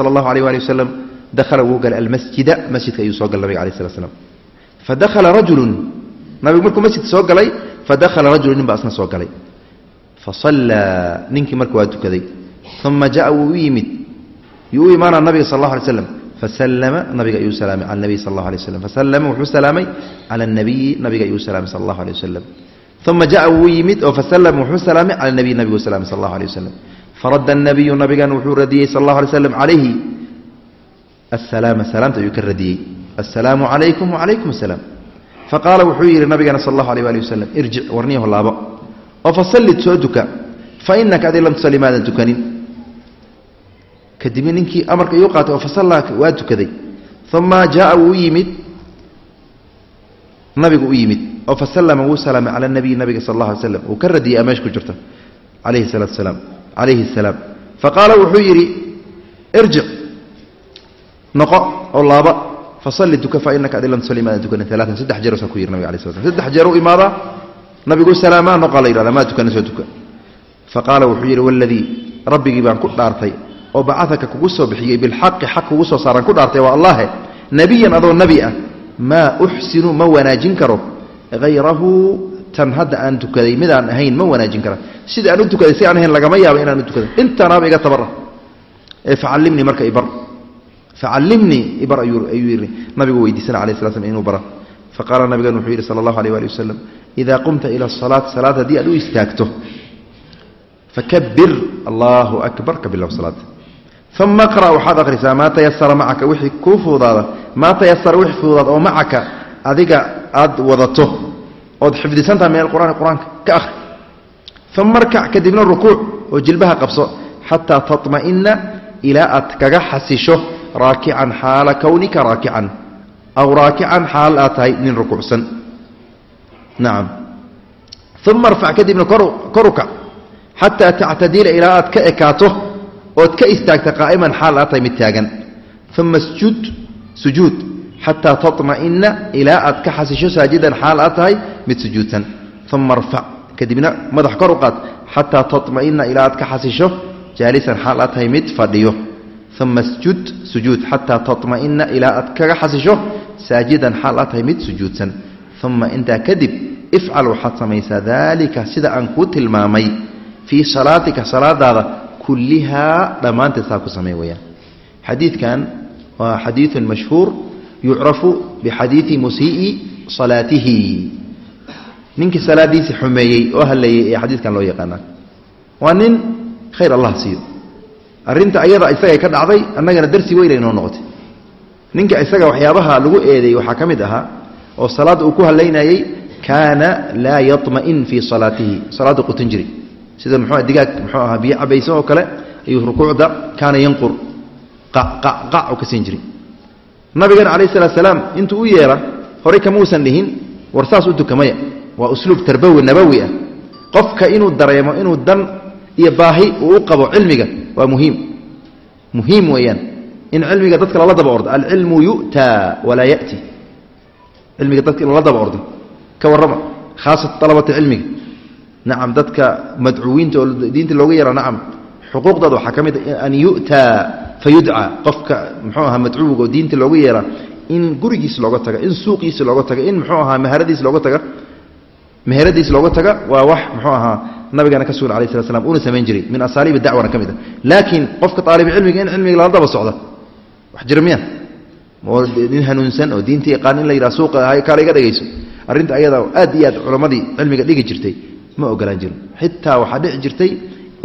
dahala wuu galay almasjida masjidka ayuu soo galay nabig ala sla slam fadahala rajulu nabigu markuu masjidka soo galay fadahala rajulu nin baa isna soo galay fasallaa ninkii marka waa tukaday uma jaa wuu u yimid yuu u imaana nabiga sal allah alay slam fasalama nabiga ayuu salaamay cala nabiy sal allah alay waslam fasalama wuxuu salaamay cala nabiyi nabiga ayuu salaamay sal allahu aleh wasalam uma jaa wuu yimid oo fasalama wuxuu salaamay cala nabiy nabigu salamay sal allahu aleh wasalam faradda nabiyu nabigan wuxuu radiyey sal allahu alay slam calayhi asalaama salaamta ayuu ka radiyey. Assalaamu calaykum wacalaykum asalaam faqaala wuxuu yidhi nabigana sal allahu alيh ali wasalam irjic warniyaho laabo. Oo fasallid soo duka. Fa inaka adi lam tusalli maadan tukanin. Kadibna ninkii amarka iyu qaatay oo fasallaa waa tukaday. Uma jaaa wuu yimid. Nabigu u yimid. Oo fasallama wuu salaamay cala nabiyi nabiga sal allah alay slam uu ka radiyey a meesha ku jirta calayhi salaatu salaam. Calayhi asalaam faqaala wuxuu yidhi irjic noqo oo laaba fasalli tuka fa inaka adi lam tusalli maadan tukanin alaatan saddex jeer saa ku yidhi nabiga alay sla slam saddex jeer u imaadaa nabigu salaamaa noqaa la yidhahda maa tukana soo tuka. Faqaala wuxuu yidhi waladii rabbigii baan ku dhaartay oo bacadaka kugu soo bixiyey bilxaqi xaq kugu soo saaran ku dhaartay waa allahe nebiyan adoo nebi ah maa uxsinu ma wanaajin karo. Hayrahu tan hadda aan tukaday midaan ahayn ma wanaajin kara. Sida aan u tukaday si aan ahayn lagama yaabo inaan u tukaday. Intanaaba iga tabara ee facallimnii marka ibar facallimnii ibar ayuu yidhi nabigu weydiisana alayh sala slam inuu bara. Faqaala nabigan wuxuu yidhi sala allahu alayh waali wasalam idaa qumta ila asalaati salaad haddii aad u istaagto fakabir allahu akbar ka bilow salaada uma qra' waxaad akhrisaa maa tayasara macaka wixii kuu fuudaada maa tayasara wixii fuudaada oo macaka adiga aad wadato ood xifdisantaha min alqur'aani qur'aanka ka akhri uma arkac kadibna rukuuc oo jilbaha qabso xataa taطma'ina ilaa aad kaga xasisho raakican xaala kownika raakican aw raakican xaal aad tahay nin rukuucsan nacam uma arfac kadibna kor ukac xataa tactadila ilaa aad ka ekaato ood ka istaagta qaa'iman xaal aad tahay mid taagan. Uma sjud sujuud xataa taطma'ina ilaa aad ka xasisho saajidan xaal aad tahay mid sujuudsan. Uma arfac kadibna madax kor u qaad xataa taطma'ina ilaa aad ka xasisho jaalisan xaal aad tahay mid fadhiyo uma sjud sujuud xataa taطma'ina ilaa aad kaga xasisho saajidan xaal aad tahay mid sujuudsan uma intaa kadib ifcal waxaad samaysaa daalika sida aan kuu tilmaamay fii salaatika salaadaada kullihaa dhammaanteed saa ku samey weyaan xadiidkan waa xadiidun mashhuur yucrafu bixadiidi musii'i salaatihi ninkii salaadiisii xumeeyey oo halleeyey ee xadiidkan loo arrinta ayada isagay ka dhacday annagana darsi weyn ay noo noqotay. Ninka isaga waxyaabaha lagu eedeeyey waxaa ka mid ahaa oo salaadda uu ku hallaynayey kaana laa yaطma'in fii salaatihi. Salaadda qutan jiri sida muxuu digaag muxuu ahaa biyo cabayso oo kale ayuu rukuucda kaana yanqur. Qaqaqac u ka siin jiri nabigana calayh salaat salaam intuu u yeera horey kamuusan dhihin war saas u tukamaya waa usluub tarbawi nabawi ah. Qofka inuu dareemo inuu dan iyo baahi uu u qabo cilmiga waa muhiim. Muhiim weeyaan. In cilmiga dadka lala daba ordo. Alcilmu yu'taa walaa ya'ti. Cilmiga dadka lala daba ordo. Ka warrama khaasat alabata cilmiga. Nacam dadka madcuwiinta oo diinta looga yeera nacam xuquuqdooda waxaa ka mid a an yu'taa fa qofka muxuu ahaa madcuwiga oo diinta looga yeera in gurigiis looga taga in suuqiisa looga taga in muxuu ahaa maharadiis looga taga meheradiis looga taga waa wax muxuu ahaa nabigana ka sugan alay slat slam uuna samayn jiray. Min asaaliib dacwana ka mid a laakiin qofka aalibcilmiga in cilmiga lala daba socda wax jira miya? Nin hanuunsan oo diinta yaqaan in la yidhaha suuqa kaala iga dhegayso arrinta ayada aad iyo aad culammadii cilmiga dhigi jirtay ma ogolaan jirin. Xitaa waxaa dhici jirtay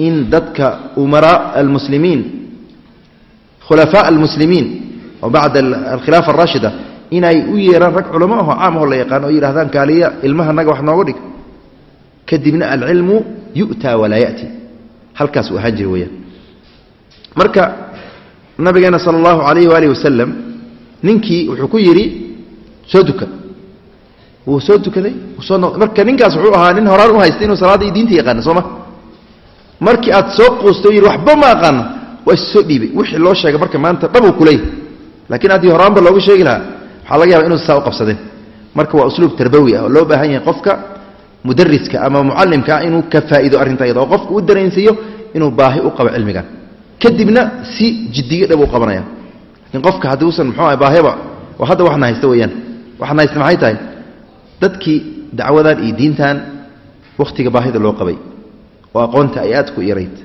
in dadka umaraa almuslimiin khulafaa almuslimiin oo bacda alkhilaafa araashida inay u yeeraan rag culamo aho caam aho la yaqaan oo yidhahdaan kaaliya ilmaha naga wax nooga dhig kadibna alcilmu yu'taa walaa ya'ti. Halkaas uu ahaan jira weyaan marka nabigeena sala allahu calayhi waalihi wasalam ninkii wuxuu ku yidhi soo duka. Wuu soo tukaday soo marka ninkaas wuxuu ahaa nin horaan u haysta inuu salaadda iyo diinta yaqaana soo ma? Markii aad soo quusto yidhi waxba ma aqaano waa is soo dhiibay. Wixii loo sheegay marka maanta dhabuu kuleey laakiin haddii horaanba loogu sheegi lahaa waxaa laga yaba inuu saa u qabsadeen. Marka waa usluub tarbawi ah oo loo baahan yahay qofka mudariska ama mucalimka inuu ka faa'ido arrinta ayada oo qofku u dareensiiyo inuu baahi u qabo cilmigan kadibna si jiddiyo dhab u qabanaya. Laakiin qofka hadduusan muxuu aha baaheba oo hadda waxna haysta weeyaan. Waxna haysta maxay tahay? Dadkii dacwadan iyo diintan wakhtiga baahida loo qabay. Oo aqoonta ay aad ku yarayd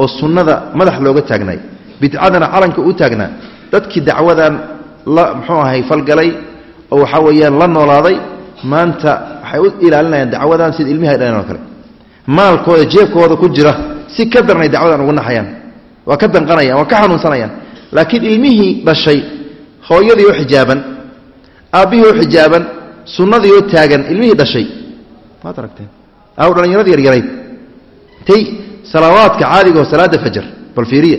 oo sunnada madax looga taagnay. Bidcadana calanka u taagnaa. Dadkii dacwadan la muxuu ahay falgalay oo waxaa weeyaan la noolaaday maanta waxay u ilaalinayaan dacwadan sida ilmihi dhaleen oo kale. Maalkooda jeebkooda ku jira si ka darnay dacwadan ugu naxayaan. Waa ka danqanayaan waa ka xanuunsanayaan. Laakiin ilmihii dhashay hooyadii oo xijaaban aabbihii oo xijaaban sunnadii oo taagan ilmihii dhashay. Maad aragteen? Aw dhallinyaradii yaryarayd tay salaawaadka caadigaoo salaada fajar bal fiiriya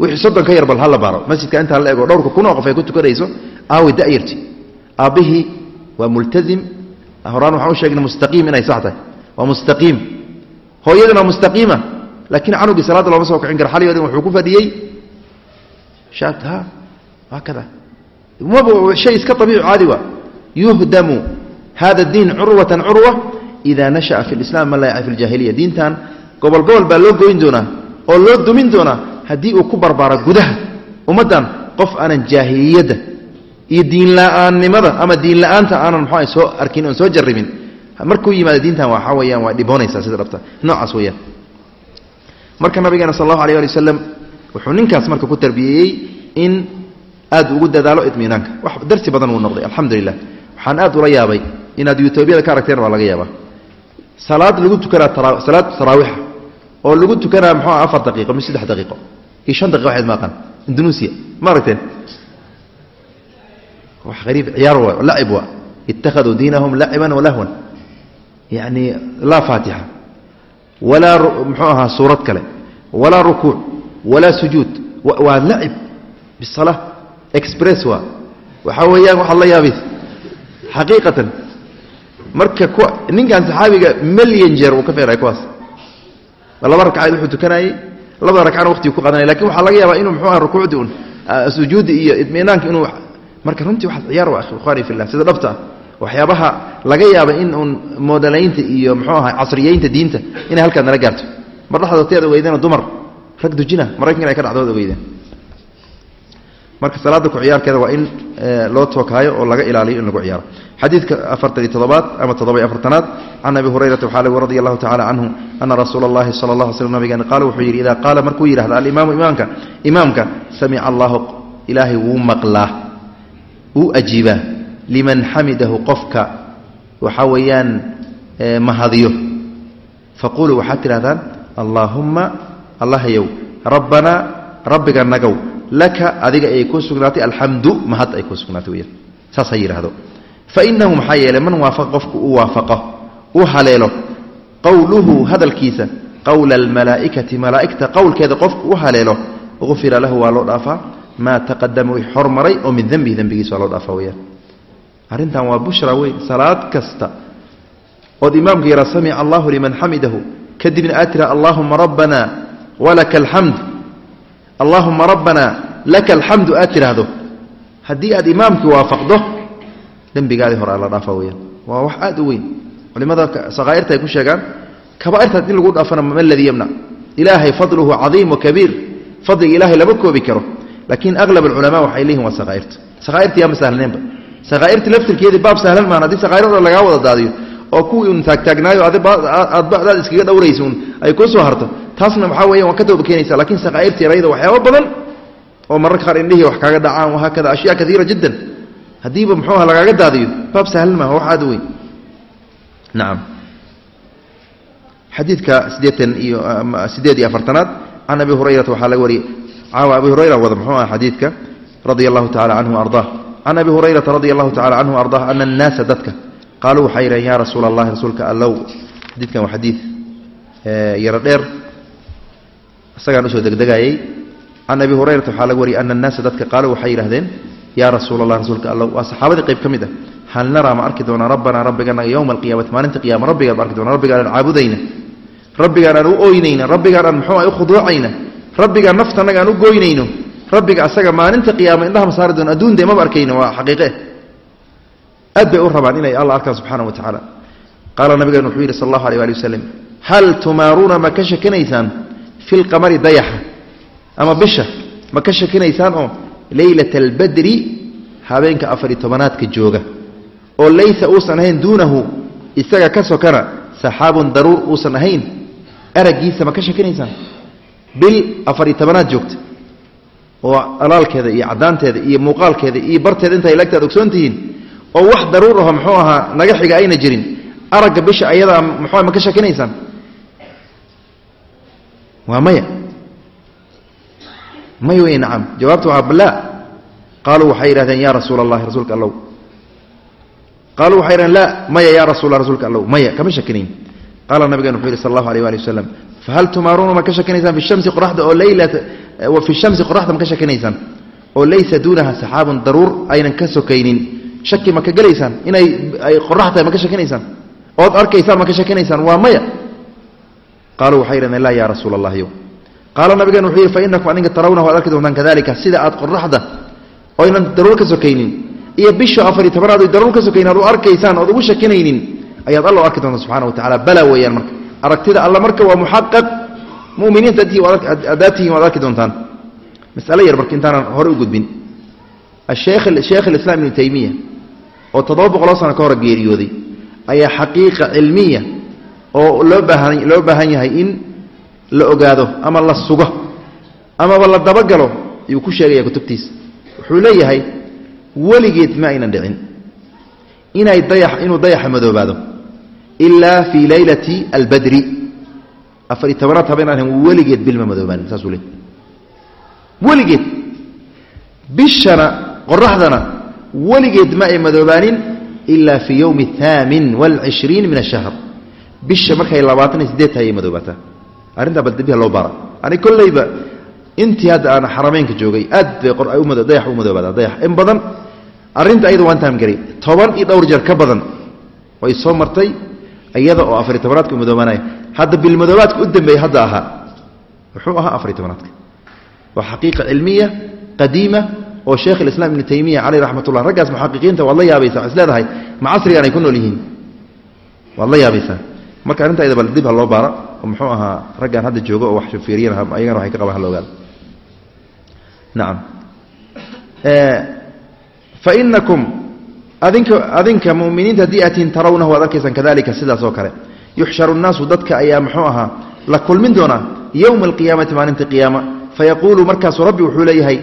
wixii soddon ka yar bal hala baaro. Masjidka intaa la ego dhowrka kunoo qof ay ku tukanayso aawi da'yarti aabbihii waa multazim horaan waxaan u sheegnay mustaqiim inay sax tahay. Waa mustaqiim. Hooyadana waa mustaqiima. Laakiin canugii salaadda looma soo kicin kara xaliyoodin wuxuu ku fadhiyey. Shaat ha haakada maba shay iska abiici caadi waa. Yuhdamu hada diin curwatan curwa ida nasha'a fi lislam man laa fi ljahiliya diintan gobol gobol baa loo goyn doonaa oo loo dumin doonaa haddii uu ku barbaaro gudaha. Ummaddan qof aanan jaahiliyadda iyo diinla'aannimada ama diinla'aanta aanan muxua soo arkin oon soo jarribin. Markuu yimaado diintan waxaa weyaan waa dhiboonaysaa sida dhabta noocaas weyaan marka nabigeena sal allahu alay ali wasalam wuxuu ninkaas marka ku tarbiyeeyey in aad ugu dadaalo idminaanka wax darsi badan uu noqday alxamdulilah waxaan aad ula yaabay inaad yutoobiyada ka aragteen waa laga yaabaa. Salaad lagu tukanaa salaad taraawixa oo lagu tukanaa muxuu ah afar daqiiqo mi saddex daqiiqo. Iyo shan daqiqo waxayd maaqan. Indonesia ma aragteen wax hariib ciyaar lacib waa ittakhaduu diinahum laciban walahwan yacni laa faatixa walaa muxuu ahaa suurad kale. Walaa rukuuc walaa sujuud. Waa lacib bisala express waa waxaa weeyaan waxaad la yaabays xaqiiqatan marka ninkan saxaabiga milyan jeer uu ka feeray kuwaas. Laba ragcadood wuxuu tukanayey labada ragcana waqtigu ku qadanaya laakiin waxaa laga yaabaa inuu muxuu aha rukuucdi un sujuudi iyo idminaanka inuu marka runtii waxaad ciyaar waa ikhwaani fillah sida dhabta ah waxyaabaha laga yaaba in uun moodalaynta iyo muxuu aha casriyeynta diinta inay halkaad nala gaarto. Mar dhexdood taad ogeydeen dumar rag dujina maraykankan ay ka dhacdood ogeydeen. Marka salaada ku ciyaarkeeda waa in loo tookaayo oo laga ilaaliyo in lagu ciyaaro. Xadiidka afartan iyo toddobaad ama toddoba-iyo afartanaad can abi hurayrata waxaa lagu radi allahu tacala canhu ana rasuula allahi sala allah slm nabigeena qaala wuxuu yidhi idaa qaala markuu yidhahdo alimaamu imaamka imaamka samica allahu ilaahay wuu maqlaa wuu ajiibaa liman xamidahu qofka waxaa weeyaan mahadiyo faquluu waxaad tidhahdaan allaahumma allahyow rabbanaa rabbiga nagow laka adiga ay ku sugnaatay alxamdu mahad ay ku sugnaatay weyaan saas ha yidhaahdo. Fainahu maxaa yeelay man waafaqa qofku u waafaqo u haleelo qowluhu hadalkiisa qowla almalaa'ikati malaa'igta qowlkeeda qofku u haleelo ufira lahu waa loo dhaafaa maa taqadama wix hormaray oo min dembihi dembigiisa waa loo dhaafaa weyaan arrintan waa bushra weyn salaad kasta. Ood imaamka yaraa samica allahu liman xamidahu kadibna aad tira allaahuma rabbana walaka alxamd allaahuma rabbana laka alxamdu aad tidhaahdo. Haddii aad imaamkii waafaqdo dembigaadii hore la dhaafa weyaan waa wax aad u weyn. Culimada sakhaa'irta ay ku sheegaan kaba'irta in lagu dhaafana ma ladii yamnac ilaahay fadluhu cadiim wakabiir fadliga ilahay lama koobi karo laakiin aglab alculamaa waxay leeyihiin waa sakhaa'irta sakhaa'irta yaama sahlneenba sakhaa'irta laftirkeedii baab sahlan maan haddii dhan lagaa wada daadiyo oo kuwii un taagtaagnaayo aad badaad iskaga dhowraysa un ay kuu soo harto taasna waxaa weya waan ka tooba keenaysa laakiin sakhaa'irta yarayda waxyaaba badan oo mararka qaar indhihii wax kaaga dhacaan wahaakada ashyaa kaiira jiddan. Haddiiba muxuuha lagaaga daadiyo? Baab sahlan maaha wax aad weyn. Nacam xadiidka siddeetan iyo siddeed iyo afartanaad can abi hurayrata waxaa laga abi hurayra wada muxuu aha xadiidka radia allahu tacala canhu ardaa can abi hurayrata radia allahu tacala canhu ardaa ana annaasa dadka qaaluu waxay yidhaheen yaa rasuula allahi rasuulka allow. Xadiidkan waa xadiid yaro dheer. Isagaan u soo degdegayey. Can abi hurayrata waxaa laga wariyey ana annaasa dadka qaaluu waxay yidhahdeen yaa rasuula allah rasuulka allow. Waa saxaabadii qayb ka mid ah. Hal naraa ma arki doonaa rabbanaa rabbiganaga yowma alqiyamati maalinta qiyama rabbigaan ma arki doona rabbigaan aan caabudayna rabbigaan aan u ooynayna rabbigaan aan muxuu u khuduucayna rabbigaan naftanaga aan u gooynayno rabbiga asaga maalinta qiyaama indhaha saari doona adduun dee maba arkayno waa xaqiiqe. Aad bay u rabaan inay alla arkaan subxaana wa tacaala. Qaala nabigeenu wuxuu yidhi sal allahu alay ali wasalam hal tumaaruuna ma ka shakinaysaan fi lqamari dayaxa ama bisha? Ma ka shakinaysaan oo leylata albadri habeenka afari tobanaadka jooga? Oo laysa uusan ahayn duunahu isaga ka sokana saxaabun daruur uusan ahayn araggiisa ma ka shakinaysaan bil afari tobanaad joogta oo alaalkeeda iyo caddaanteeda iyo muuqaalkeeda iyo barteeda intay lagtaad ogsoon tihiin oo wax daruur aho muxuu ahaa naga xiga ayna jirin aragga bisha ayadaa muxua ma ka shakinaysaan? Waa maya. May wey nacam. Jawaabta waa balaa qaaluu waxay yidhahdeen ya rasuula allahi rasuulka allow. Qaaluu waxay yidhahdeen laa maya ya rasuula rasuulka allow. Maya kama shakinayn. Qaala nabigen wuxuu yidhi sal allahu alيh ali wasalam fahal tumaaruuna ma ka shakinaysaan fi shamsi qoraxda oo fi shamsi qoraxda ma ka shakinaysaan oo laysa duunaha saxaabun daruur aynan ka sokaynin shaki ma ka gelaysaan inay ay qorax tahay ma ka shakinaysaan ood arkaysaan ma ka shakinaysaan waa maya qaaluu waxay yidhahdeen laa ya rasuula allahiyo qaala nabigeen wuxuu yidhi fa inakum adinka tarawnahu arki doontaan kadalika sida aad qoraxda oynan daruur ka sokaynin iyo bisha afariy tobanaad oy daruur ka sokayn aad u arkaysaan ood ugu shakinaynin ayaad alla u arki doontaan subxana wa tacala bala weeyaan marka aragtida alla marka waa muxaqaq muminiinta adaad tihiin waad arki doontaan. Masale yar marka intaanan hore u gudbin. Sheekh alislaam ibnu taymiya oo toddoba boqoloo sano ka hore geeriyooday ayaa xaqiiqa cilmiya oo loo baahan loo baahan yahay in la ogaado ama la sugo amaba la dabagalo ayuu ku sheegaya kutubtiisa. Wuxuu leeyahay weligeed ma aynan dhicin. Inay dayax inuu dayaxa madoobaado ilaa fii laylati albadri afar iyo tobanaad habeen aan weligeed bil ma madoobaanin saasuu weligeed bishana qoraxdana weligeed ma ay madoobaanin ilaa fii yowmi ahaamin waalcishriin min ashahr bisha markay labaatan sideed tahay ay madoobaataa arrintaa baldabiha loo baara ani kollayba intii hadda aan xarameynka joogay aad bay dayax u madoobaada dayax in badan arrinta ayada waan taamgaray toban iyo dhowr jeer ka badan way soo martay iyada oo afariy tobanaadka u madoobaanaya hadda bilmadoobaadka u dambeeya hadda ahaa wuxuu ahaa afariy tobanaadka waa xaqiiqa cilmiya qadiima oo sheekh alislaam ibnu taymiya caleyh raxmatullah raggaas muxaqiqiinta waad la yaabaysaa is leedahay. Ma casrigan ay ku nool yihiin. Waad la yaabaysaa. Marka arrinta ayada bal dib ha loo baara oo muxuu ahaa raggaan hadda joogo oo wax fiiriyan ayagana waxay ka qabaan ha la ogaado nacam fainakum adinka adinka muminiinta haddii atiin tarawnahu waad arkaysaan kadalika sidaas kale yuxsharu nnaasu dadka ayaa muxuu ahaa la kulmin doonaa yowma alqiyaamati maalinta qiyaama fayaquulu markaasu rabbi wuxuu leeyahay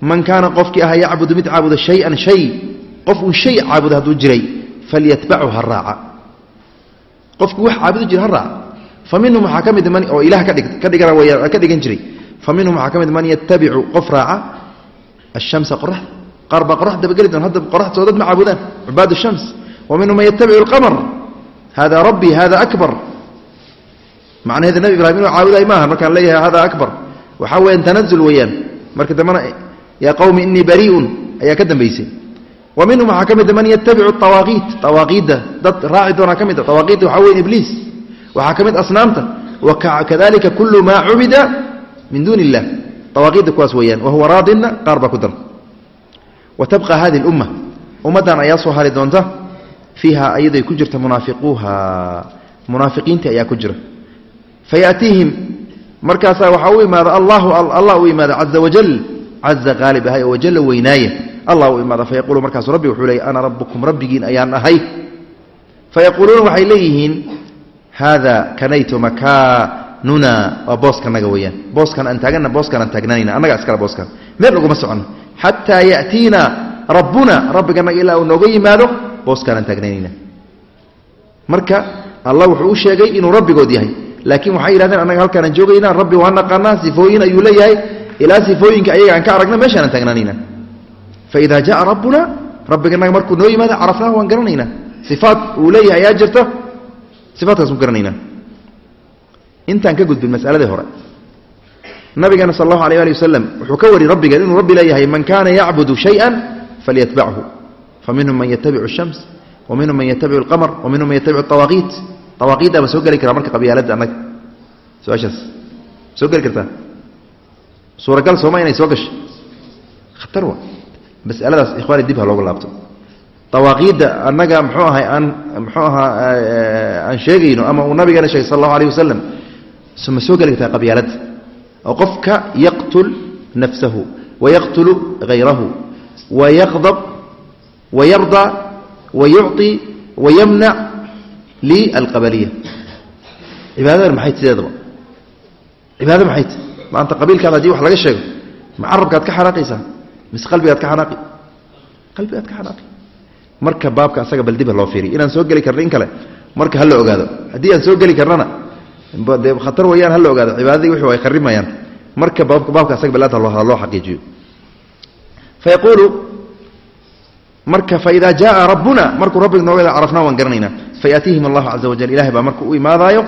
man kaana qofkii ahaa yacbudu mid caabuda shay-an shay qof uu shay caabuda hadduu jiray falyatbachu ha raaca. Qofkii wax caabudi jira ha raaca. Fa waxaa ka mid man oo ilaah ka dhigana waya ka dhigan jiray. Fa waxaa ka mid man yatabicu qof raaca ashamsa qoraxda qaar baa qorax dabageli doon hadda qoraxdoo dad ma caabudaan. Cubaad shams wa man yatabicu alqamar. Hada rabbi hada akbar. Macnaheeda nebi ibrahim inuu caabuday maaha markaan leeyahay hada akbar. Waxaa weeyaan tanazul weeyaan. Marka dambena yaa qowmi inii bariiun ayaa ka dambaysay. Wa waxaa ka mid man yatabicu awaaqiit awaaqiidda dad raaci doonaa ka mid a awaaqiidda waxaa weyan ibliis. Waxaa ka mid asnaamta wa kadalika kulu maa cubida min duuni illah awaaqiidda kuwaas weeyaan wahuwa raadinna qaar baa ku dar wa tabqa hadi lumma ummaddan ayaa soo hari doonta fiiha ayaday ku jirta munaafiquuha munaafiqiintii ayaa ku jira fayaatiihim markaasaa waxaa u imaada allah u imaada caza wajal caza qaalib ahay oo wajalla weynaaya allah u imaada fayaquulu markaasu rabbi wuxuu leeyay ana rabbukum rabbigiin ayaan ahay fayaquuluuna waxay leeyihiin haada kanaytu makaanuna waa booskanaga weeyaan booskan aan taagana booskan aan taagnaanayna annagaa iskale booskan meel uguma soconno xataa ya'tiina rabbuna rabbiganaga ilaa uu nooga yimaado booskaan aan taagnaanayna marka allah wuxuu u sheegay inuu rabbigood yahay laakiin waxay yidhahdeen annaga halkaanaan joogaynaa rabbi waan naqaanaa sifooyin ayuu leeyahay ilaa sifooyinka ayaga aan ka aragna meeshaanaan taagnaanayna faida jaa rabbuna rabbiganaga markuu noo yimaado carafnaahu waan garanaynaa ifaat uu leeyahay ayaa jirta ifaatkaas ku garanaynaa intaan ka gudbin masaladii hore nabigeena sal allahu alay ali wasalam wuxuu ka wari rabbigeen inuu rabbi leeyahay man kaana yacbudu shaya falyatbachu faminhum man yatabicu shams wa man yatabicu alqamar wa man yatabicu awaaqiit awaaqiiddaa ma soo geli karaa marka qabyaaladda annaga. Su'aashaas. Soo geli kartaa. Suuragal sooma inay soo gasho. Khatar wa masaladaas ikhwaani dib ha looga laabto. Awaaqiidda annaga mxuu ahay aan mxuu ahaa aan sheegayno ama uu nabigeena sheegay sal allahu alayh wasalam ma soo geli kartaa qabyaaladda oo qofka yaqtul nafsahu wayaqtulu hayrahu wayaqdab wayarda wayucطi wayamnac lialqabaliya cibaadadan maxay sideedaba cibaada maxay ti maanta qabiilkaada haddii wax laga sheego ma carabkaad ka xanaaqaysaa mise qalbigaad ka xanaaqi? Qalbigaad ka xanaaqi. Marka baabka asaga bal dib ha loo fiiriy inaan soo geli karno in kale marka ha la ogaado. Haddii aan soo geli karnana de khatar wayaan ha la ogaado cibaadadii wixii ay kharimayaan. Marka baabka asaga balaanta loo xaqiijiyo. Fayaquulu marka faida jaa rabbuna markuu rabbiga nooga carafna waan garanaynaa. Fayaatiihim allahu caza wajal ilahay baa marka u imaadaayo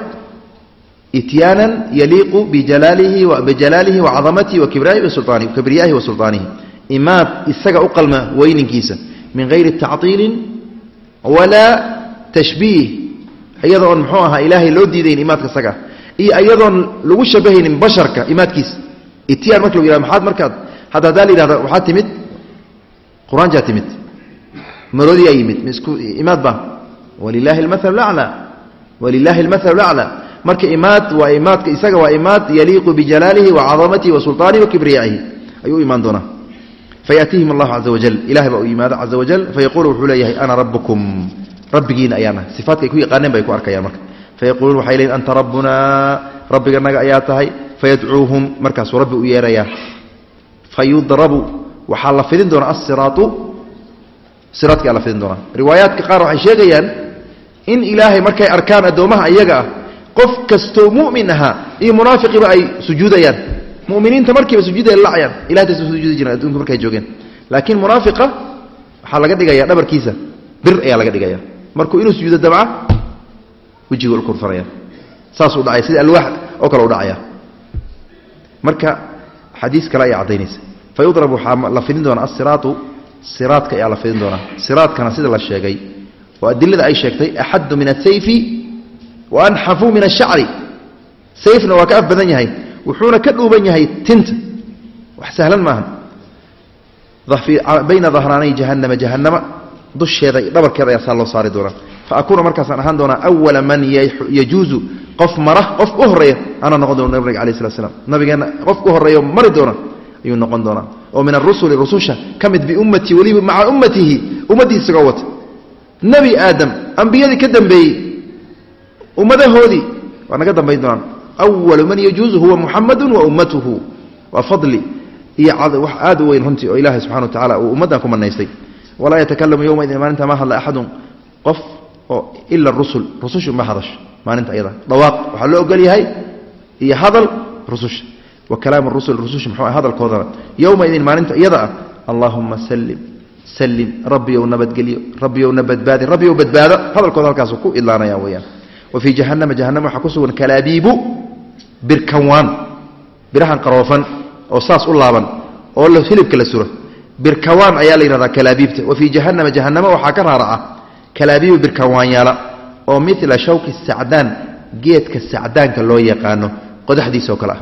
ityaanan yaliiqu bijalaalihi wacadamatihi wakibriyaahi wa imaad isaga u qalma weyninkiisa min hayri tacطiilin walaa tashbiih iyadoon muxuu ahaa ilaahay loo diidayn imaadka isaga. Iyo iyadoon lagu shabahaynin basharka imaadkiisa ityaan marka lagu yihahdo maxaad markaad hadda haddaa la yihahda waxaa timid? Quraanjaa timid. Maroodiyaa yimid. Misku imaad ba walilaahi almahalu aclaa walilaahi almathalu aclaa marka imaad waa imaadka isaga waa imaad yaliiqu bijalaalihi wa cadamatihi wa sulطaanihi wa kibriyaa'ihi. Ayuu imaan doonaa. Fayaatihim allahu caza wajal ilahay baa u yimaado caza wajal fayaquulu wuxuu leeyahay ana rabbukum rabbigiina ayaan ahay sifaadka ay ku yaqaaneen bay ku arkayaan marka. Fayaquuluun waxay leeyiin anta rabbunaa rabbiganaga ayaa tahay fayadcuuhum markaasuu rabbi u yeerayaa. Fayudrabu waxaa la fidin doonaa asiraatu siraadkaa la fidin doonaa riwaayaadka qaar waxay sheegayaan in ilaahay markay arkaan addoommaha iyaga ah qof kastoo mu'min ahaa iyo munaafiqiba ay sujuudayaan. Muminiinta markiiba sujuuday lacayaan ilahay tas sujuudi jireen adduunka markay joogeen. Laakiin munaafiqa waxaa laga dhigaya dhabarkiisa bir ayaa laga dhigaya markuu inuu sujuudo dabca wejiga ulkurfanaya saasuu dhacaya sida alwaax oo kale u dhacaya. Marka xadiis kale ayaa caddaynaysa waxaa la fidin doonaa asiraatu siraadka ayaa la fidin doonaa siraadkana sida la sheegay oo adilada ay sheegtay axaddu min asayfi wa anxafu min ashacri sayfna waa ka af badan yahay wuxuuna ka dhuuban yahay tinta. Wax sahlan maaha bayna dahraanay jahanama jahanama dusheeda dhabarkeeda ayaa saa loo saari doonaa. Fa akuuna markaasaan ahaan doonaa awala man yajuuzu qof mara qof u horreeya anaa noqon doona nabiga alai slat slam nabigeenna qof u horeeyo mari doona ayuu noqon doonaa. Oo min arusuli rususha ka mid biummatii weliba maca ummatihi ummaddiisa isagoo wata. Nebi aadam ambiyadii ka dambeeyey ummadahoodii waa naga dambayn doonaan. Awalu man yajuuzu huwa muxamadu wa ummatuhu. Waa fadli iyo aad u weyn runtii oo ilaahay subxana wa tacala uu ummaddan ku manaystay walaa yatakalamu yowmaidin maalinta ma hadla axadun qof oo ila rusul rusushu ma hadasho maalinta ayada dhawaaq waxaa loo ogol yahay iyo hadal rususha. Wa kalaam rusul rususha muxuu hadalkoodana. Yowmaidin maalinta iyada ah allaahuma salim salim rabbiyow nabadgelyo rabbiyow na badbaadi rabbiyow badbaado. Hadalkooda halkaasu ku idlaanaya weyaan wa fii jahanama jahanama waxaa ku sugan kalaabiibu birkanwaan birahan qaroofan oo saas u laaban oo hilibka la suro birkawaan ayaa la yidhahdaa kalaabiibta. Wa fii jahanama jahanama waxaa ka raaraca kalaabiibu birkawaanyaala oo mila shawki sacdaan geedka sacdaanka loo yaqaano qodaxdiisoo kale ah.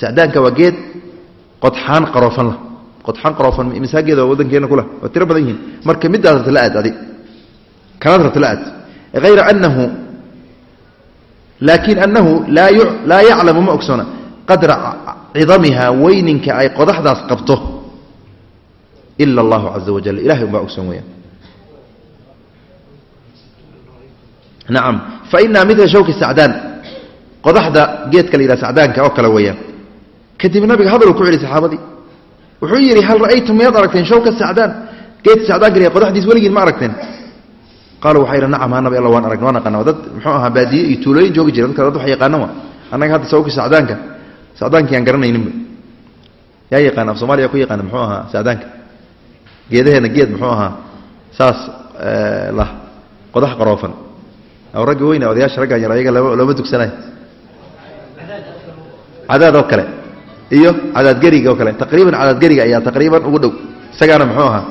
Sacdaanka waa geed qodxaan qaroofan lah qodxaan qaroofan misaageeda waa waddankeena kula waa tiro badan yihiin. Marka midaas rabta la aad adi. Kanaad rabta la aad. Hayra anahu laakiin anahu laa yaclamu ma ogsoona. Qadra cidamiha weyninka ay qodaxdaas qabto ila allahu caza wajal ilahay umbaa ogsoon weyaan nacam fainaa mila shawki sacdaan qodaxda geedka la yidhaha sacdaanka oo kale weeyaan kadib nabiga hadaluu ku celi saxaabadii wuxuu yidhi hal ra'aytum miyaad aragteen shawka sacdaan geedka sacdaanka la qodaxdiis weligiin ma aragteen qaaluu waxay yidhi nacam ha alla waan aragn waan aqana dad muxuu ahaa baadiye iyo tuulooyin joogi jira dadka dad wax yaqaana wa annaga hadda shawki sacdaanka sacdaankii aan garanayninba yaa yaqaana af soomaliya ku yaqaana muxuu ahaa sacdaanka geedaheena geed muxuu ahaa saas lah qodax qaroofan. Aw ragga weyna odayaasha raggan yar ayaga looma dugsanayo cadaad oo kale. Iyo cadaadgeriga oo kale. Taqriiban cadaadgeriga ayaa taqriiban ugu dhow. Isagaana muxuu ahaa.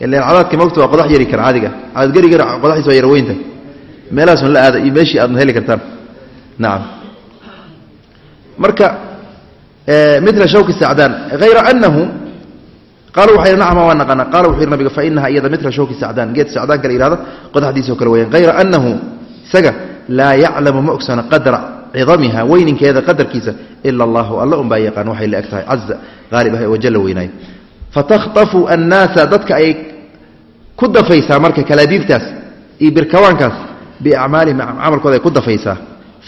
Ilan cadaadka mogta waa qodax yari kara caadiga cadaadgerigana qodaxdiis waa yarweynta meelahaasun la aada iyo meeshii aadna heli kartaan. Nacam marka mila shawki sacdaan hayra anahu qaaluu waxay nacma waa naqana qaala wuxuu yidhi nabiga fa inaha iyada mila shawki sacdaan. Geed sacdaanka la yihahdo qodaxdiisoo kale weyaan hayra anahu isaga laa yaclamu ma ogsana qadra cidamiha weyninkeeda qadarkiisa ila allahu alla unbaa yaqaan waxay la eg tahay. Caza haalib ah wajalla weynaaye fatakhtafu annaasa dadka ay ku dafaysaa marka kalaabiibtaas iyo birkawaankaas biacmaalihim camalkooda ay ku dafaysaa.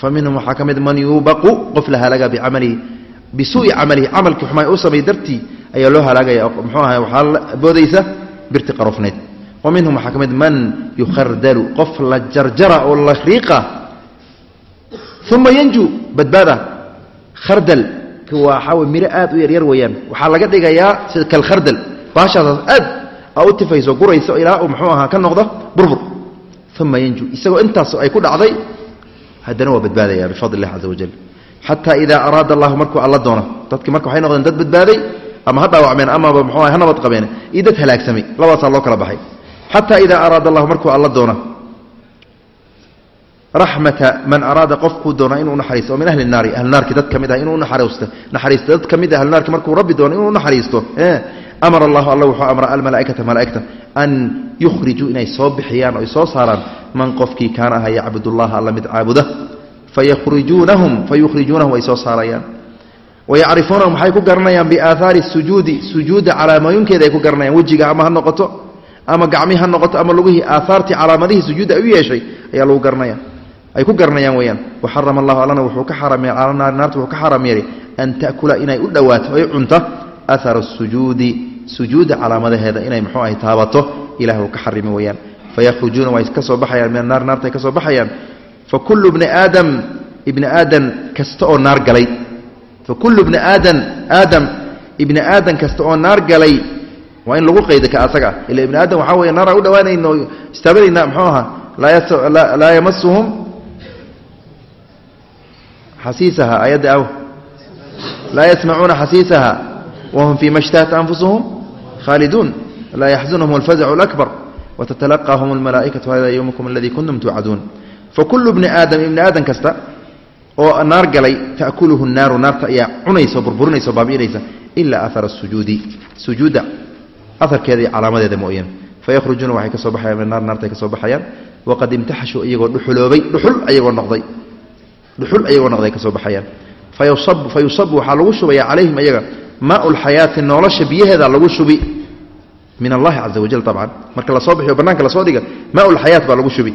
Fa minhum waxaa ka mid man yuubaqu qof la halaga bicamalihi bisuui camalihi camalkii xumaay u samay dartii ayaa loo halaagaya muxuu ahay waxaa boodaysa birti qarofneed wa minhum waxaa ka mid man yukhardalu qof la jarjara oo la riiqa uma yanju badbaada khardal waxaa miro aad u yaryar weeyaan waxaa laga dhigayaa sida kalkhardal baashaasaas aad a u tifayso gurayso ilaa uu muxuu ahaa ka noqdo burbur uma yanju isagoo intaas ay ku dhacday haddana waa badbaadaya bifadli illah caza wajal xataa idaa araada allahu markuu alla doono. Dadki marka waxay noqdeen dad badbaaday ama ha dhaawacmeen amaba muxuu aha ha nabad qabeen. Iyo dad halaagsamay labadaasaa loo kala baxay. Xataa idaa araada allahu markuu alla doono. Raxmata man araada qofkuu doona inuu naxariisto. Oo min ahli naari. Ahlinaarki dad ka ah inuu naxariisto. Naxariisto dad ka ah ahlinaarki markuu rabbi doono inuu naxariisto. Amara allahu alla wuxuu amra almalaaikata malaaigta an yukhrijuu inay soo bixiyaan oy soo saaraan man qofkii kaana aha yacbudullaha alla mid caabuda fayurijuunahum fayukhrijuunahum way soo saarayaan. wayacrifuunahum waxay ku garanayaan biaahaari sujuudi sujuudda calaamooyinkeeda ay ku garanayaan. wejiga ama ha noqoto ama gacmii ha noqoto ama lugihii aahaartii calaamadihii sujuudda ay u yeeshay ayaa lagu garanaya ay ku garanayaan weyaan waxarama allahu allana wuxuu ka xaram yeelay naarta wuxuu ka xaram yeelay an ta'kula inay u dhowaato ay cunta ahara sujuudi sujuudda calaamadaheeda inay muxuu ahay taabato. ilahi uu ka xarimi weyaan fayakhrujuuna way ka baxayaan. min annaar naarta ay ka soo baxayaan fa kullu bni aadam ibni aadan kasta oo naar galay. Fa kullu bni aadan aadam ibni aadan kasta oo naar galay. Waa in lagu qayda ka asaga. Ila ibni aadam waxaa weeye naara u dhawaanayno istaabanayna muxuu ahaa laa yamasuhum xasiisaha ayadda aw laa yasmacuuna xasiisaha wahum fii ma anfusuhum khaaliduun laa yaxzunhum alfazacu alakbar wtatalaqaahum almalaa'ikatu hada yowmukum aladii kuntum tuucaduun fakulu bni aadam ibni aadan kasta oo naar galay ta'kuluhu naaru naarta ayaa cunaysa oo burburinaysa baabi'inaysa ilaa ahara sujuudi. Sujuudda aharkeeda iyo calaamadeeda mooyaan fayakhrujuuna waxay ka baxayaan min naar naarta ay ka soo baxayaan. Waqad imtaxashuu iyagoo dhuxuloobay dhuxul ayagoo noqday. Dhuxul ayagoo noqday ka baxayaan. Fayusab fayusabu waxaa lagu shubaya calayhim ayaga maau lxayaati nolosha biyaheeda lagu shubi. Min allahi caza wajal abcan marka la soo bixiyo banaanka la soo dhiga maa lxayaat baa lagu shubi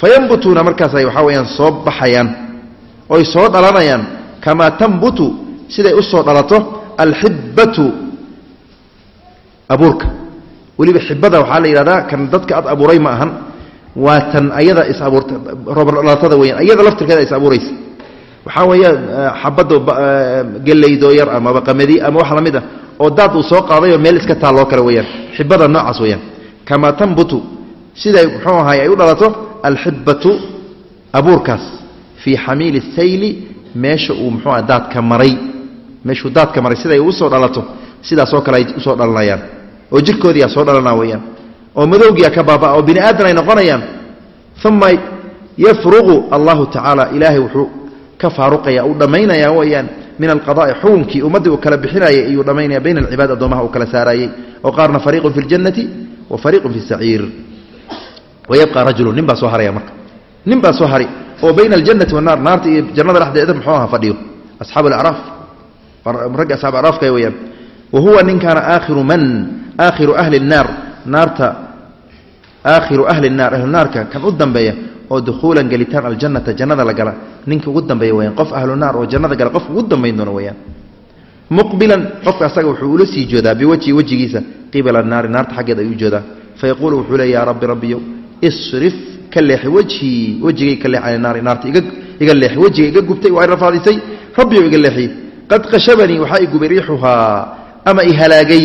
fayanbutuuna markaasay waxaa weyaan soo baxayaan oy soo dhalanayaan kamaa tanbutu siday u soo dhalato alxibbatu abuurka. Weliba xibada waxaa la yidhahdaa kan dadka ad abuuray ma ahan. Waa tan ayada is abuurta roobdhalatada weyaan ayada laftirkeeda is abuuraysa. Waxaa weeye xabado gelaydoo yar amaba qamadi ama wax la mid ah oo daad uu soo qaadayoo meel iska taalloo kale weyaan xibada noocaas weyaan kamaa tanbutu siday muxuu ahaay ay u dhalato alxibatu abuurkaas fii xamiili sayli meesha uu muxuu aha daadka maray. Meeshuu daadka maray siday u soo dhalato sidaasoo kale ay u soo dhalanayaan. Oo jirkoodiia soo dhalana weyaan oo madowgiia ka baabaa oo bini aadan ay noqonayaan. Uma yafruqu allahu tacaala ilaahay wuxuu ka faaruqaya uu dhammaynaya weyaan min alqadaai xukunkii ummaddii uu kala bixinayay iyuu dhammaynaya bayna alcibaad addoomaha uu kala saaraayey oo qaarna fariiqun fi ljannati wa fariiqun fi saciir wayabqa rajulu nin baa soo haraya marka nin baa soo hari oo bayna aljannati wanaar naarta iyo jannada dhexdeeda muxuu aha fadhiyo asxaabu alacraaf ragga asxaab acraafka weyaan wa huwa ninkaana aakhiru man aakhiru ahli nnaar naarta aakhiru ahli nnaar ahlu naarka kan u dambeeya oo dukhuulan gelitaan aljannata jannada la gala ninka ugu dambeeya weyaan qof ahlu naar oo jannada gala qof ugu dambayn doona weyaan muqbilan qofka asaga wuxuu ula sii joodaa biwajhi wejigiisa qibala naari naarta xaggeeda ayuu joodaa fayaquulu wuxuu le yaa rabbi rabbiyow isrif ka leexi wejhii wejigay ka leex can naari naarta iga leexi wejiga iga gubtay waa rafaadisay rabbiyow iga leexi. Qad qashabanii waxaa i gubay riixuhaa ama i halaagay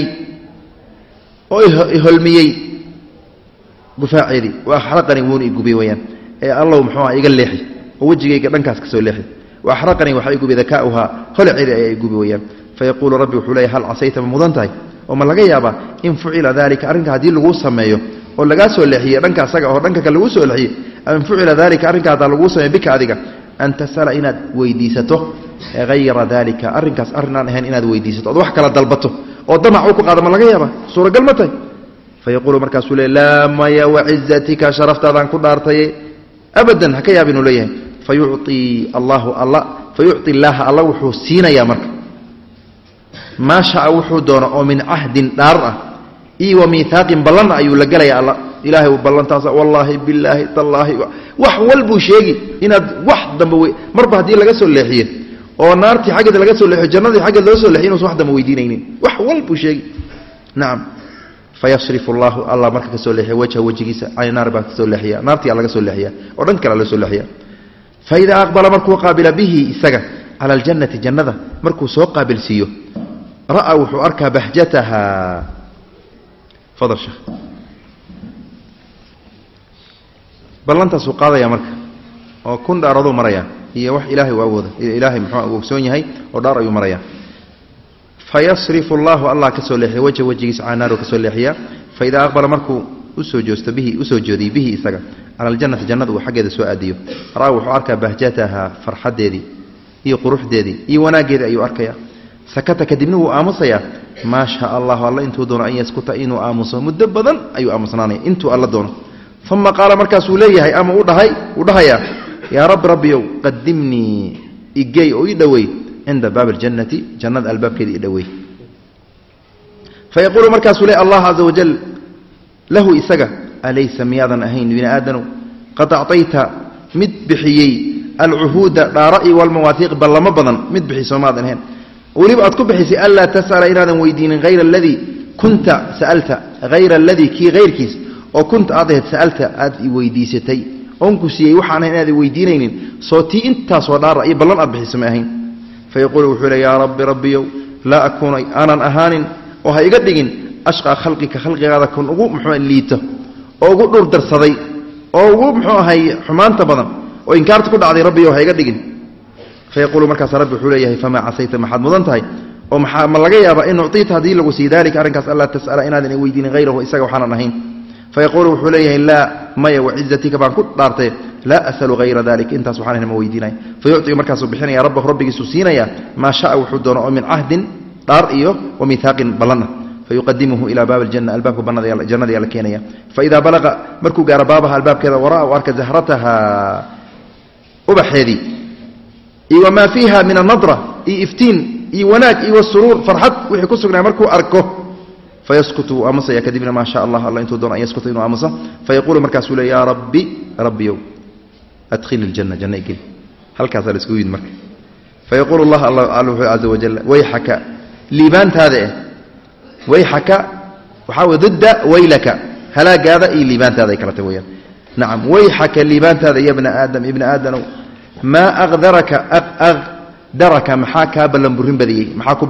oo iholmiyey gufaaceedii wa axraqanii wuuna i gubay weyaan ee allow muxuu aha iga leexi oo wejigayga dhankaas ka leexi. Wa axraqanii waxaa i gubay dakaa'uhaa holaceedii ayaa i gubi weyaan fayaquulu rabbi wuxuu leeya hal casayta ma mudan tahay? Oo ma laga yaabaa in fucila dalika arrinka haddii laguu sameeyo oo lagaa soo leexiye dhanka asaga oo dhanka kale laguu soo leexiye ama in fucila dalika arrinka haddaa laguu sameeyo bika adiga an tasala inaad weydiisato hayra dalika arrinkaas arrinaan ahayn inaad weydiisato ood wax kala dalbato oo damac uu ku qaada ma laga yaaba suuragal ma tahay? Fayaquulu markaasuu le laa maya wacizatika sharaftaadaan ku dhaartaye abadan ha ka yaab inuu leeyahay. Fayucii allahu alla fayucطi illaaha alla wuxuu siinayaa marka. Maa sha'a wuxuu doono oo min cahdin dhaar ah iyo wa miihaaqin ballanna ayuu la gelaya alla. Ilaahay u ballantaasa wallaahi bilaahi tallaahi. Wax walbuu sheegi inaad wax dambe marba haddii laga soo leexiye oo naartii xaggeeda laga soo leexiyo jannadii xaggeed loo soo leexiy inuusan wax dambe weydiinaynin. Wax walbuu sheegi. Nacam fayasrifu allahu allah marka ka soo leexiya wajha wejigiisa cani naar baa ka soo leexiya naartii laga soo leexiya oo dhan kale loo soo leexiya. Faidaa aqbala markuu qaabila bihi isaga cala aljannati jannada markuu soo qaabilsiiyo ra'a wuxuu arkaa bahjataha ballantaasuu qaadaya marka oo kun dhaaraduu maraya iyo wax ilaahay u awooda ilaahay muxuu ogsoon yahay oo dhaar ayuu maraya fayasrifu allahu allah ka soo leexiya wajha wejigiisa ka soo leexiya faidaa aqbala markuu u soo joosto bihi u soo joodiy bihi isaga cala aljannati jannada uu xaggeeda soo aadiyo. Ra'a wuxuu arkaa bahjataha farxaddeedii iyo quruxdeedii iyo wanaaggeedii ayuu arkaya sakata kadibna wuu aamusayaa maa shaa allahu alla intuu doono an yaskuta inuu aamuso muddo badan ayuu aamusnaanaya intuu alla doono. Uma qaala markaasuu leeyahay ama u dhahay uu dhahayaa yaa rabbi rabbiyow qadimnii igey oo ii dhoweey cinda baabi aljannati jannada albaabkeeda ii dhoweey fayaquulu markaasuu le allah caza wajal lahu isaga alaysa miyaadan ahayn bini aadanow qad acطayta mid bixiyey alcuhuuda dhaara'i walmawaahiiq ballamo badan mid bixiso maadan ahayn weliba aad ku bixisay anlaa tas'ala inaadan weydiinin hayra aladii kunta sa'alta hayra aladii kii hayrkiis oo kunta aad ahayd sa'alta aad weydiisatay. Oonku siiyey waxaan ahayn inaad weydiinaynin soo tii intaasoo dhaara iyo ballan aad bixiso ma ahayn. Fayaquulu wuxuu le yaa rabbi rabbiyow laa akuuna aanan ahaanin oo ha iga dhigin ashqaa khalqika khalqigaada kun ugu muxuu liito oo ugu dhur darsaday oo ugu muxuu ahay xumaanta badan oo inkaarta ku dhacday rabbiyow ha iga dhigin fayaquulu markaas rabbi wuxuu leeyahay famaa casayta maxaad mudan tahay oo maxaa ma laga yaabaa in uctiita haddii lagu siiy dalika arrinkaas anlaa tas'ala inaadan i weydiinin hayrahu isaga waxaanan ahayn fayaquulu wuxuu leeyahay laa maya wacizatika baan ku dhaartee laa asalu hayra dalik intaas waxaan ahayn ma weydiinaya fayucطigu markaasuu bixinaya rabbahu rabbigiisuu siinaya maa sha'a wuxuu doono oo min cahdin dhaar iyo wa mihaaqin ballanah fayuqadimuhu ilaa baab aljanna albaabka jannada yaa la keenaya faidaa balaqa markuu gaaro baabaha albaabkeeda wara'a u arka zahrataha ubaxeedii iyo wamaa fiiha min anadra iyo iftiin iyo wanaag iyo wasuruur farxad wixii ku sugnaa markuu arko fayaskutu wuu aamusaya kadibna maa sha allah alla intuu doono an yaskuta inuu aamusa fayaquulu markaasuu le yaa rabbi rabbiyow adkhili ljanna janna igeli halkaasaa la iskugu yimid marka. Fayaquulu allah alla wuxuu caza wajal wayxaka liibaantaada eh wayxaka waxaa wey didda waylaka halaagaada iyo liibaantaada ay kala weyaan nacam wayxaka liibaantaada ya bna aadam ibna aadanow maa aqdaraka maxaa kaa ballanburin badiyey? Maxaa ku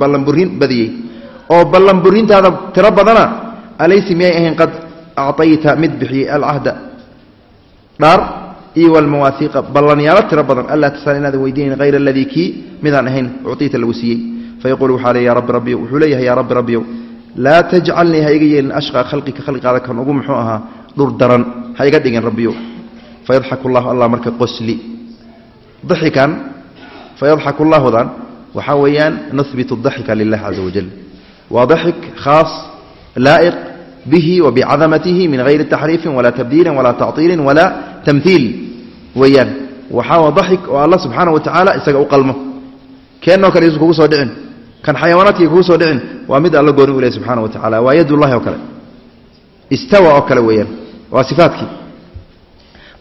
ballanburin badiyey? Oo ballanburintaada tiro badana alaysi miyay ahayn qad acطayta mid bixiyey alcahda dhaar iyo walmawaahiiqa ballanyaalo tiro badan anlaa tasal inaadan weydiinayn hayra aladii kii midaan ahayn ucطiita lagu siiyey. Fayaqulu waxaa le ya rabbi rabbiyow wuxuu leeyahay yaa rabbi rabbiyow laa tajcalnii ha iga yeelin ashqaa khalqika khalqigaada kan ugu muxuu ahaa dhur daran ha iga dhigin rabbiyow fayadxaku llahu allah marka qosli daxikan fayadxaku llaahudan waxaa weeyaan nuhbitu daxika lilah caza wajal waa daxik khaas laa'iq bihi wa bicadamatihi min hayri taxriifin walaa tabdiilin walaa tactiilin walaa tamhiil weeyaan waxaa daxik oo allah subxaana wa tacaala isaga u qalmo keennoo kale kugu soo dhicin kan xayawaanaadkii kugu soo dhicin waa mid alla gooni u leh subxana wa waa yadullahi oo kale istawa oo kale weeyaan waa sifaadkii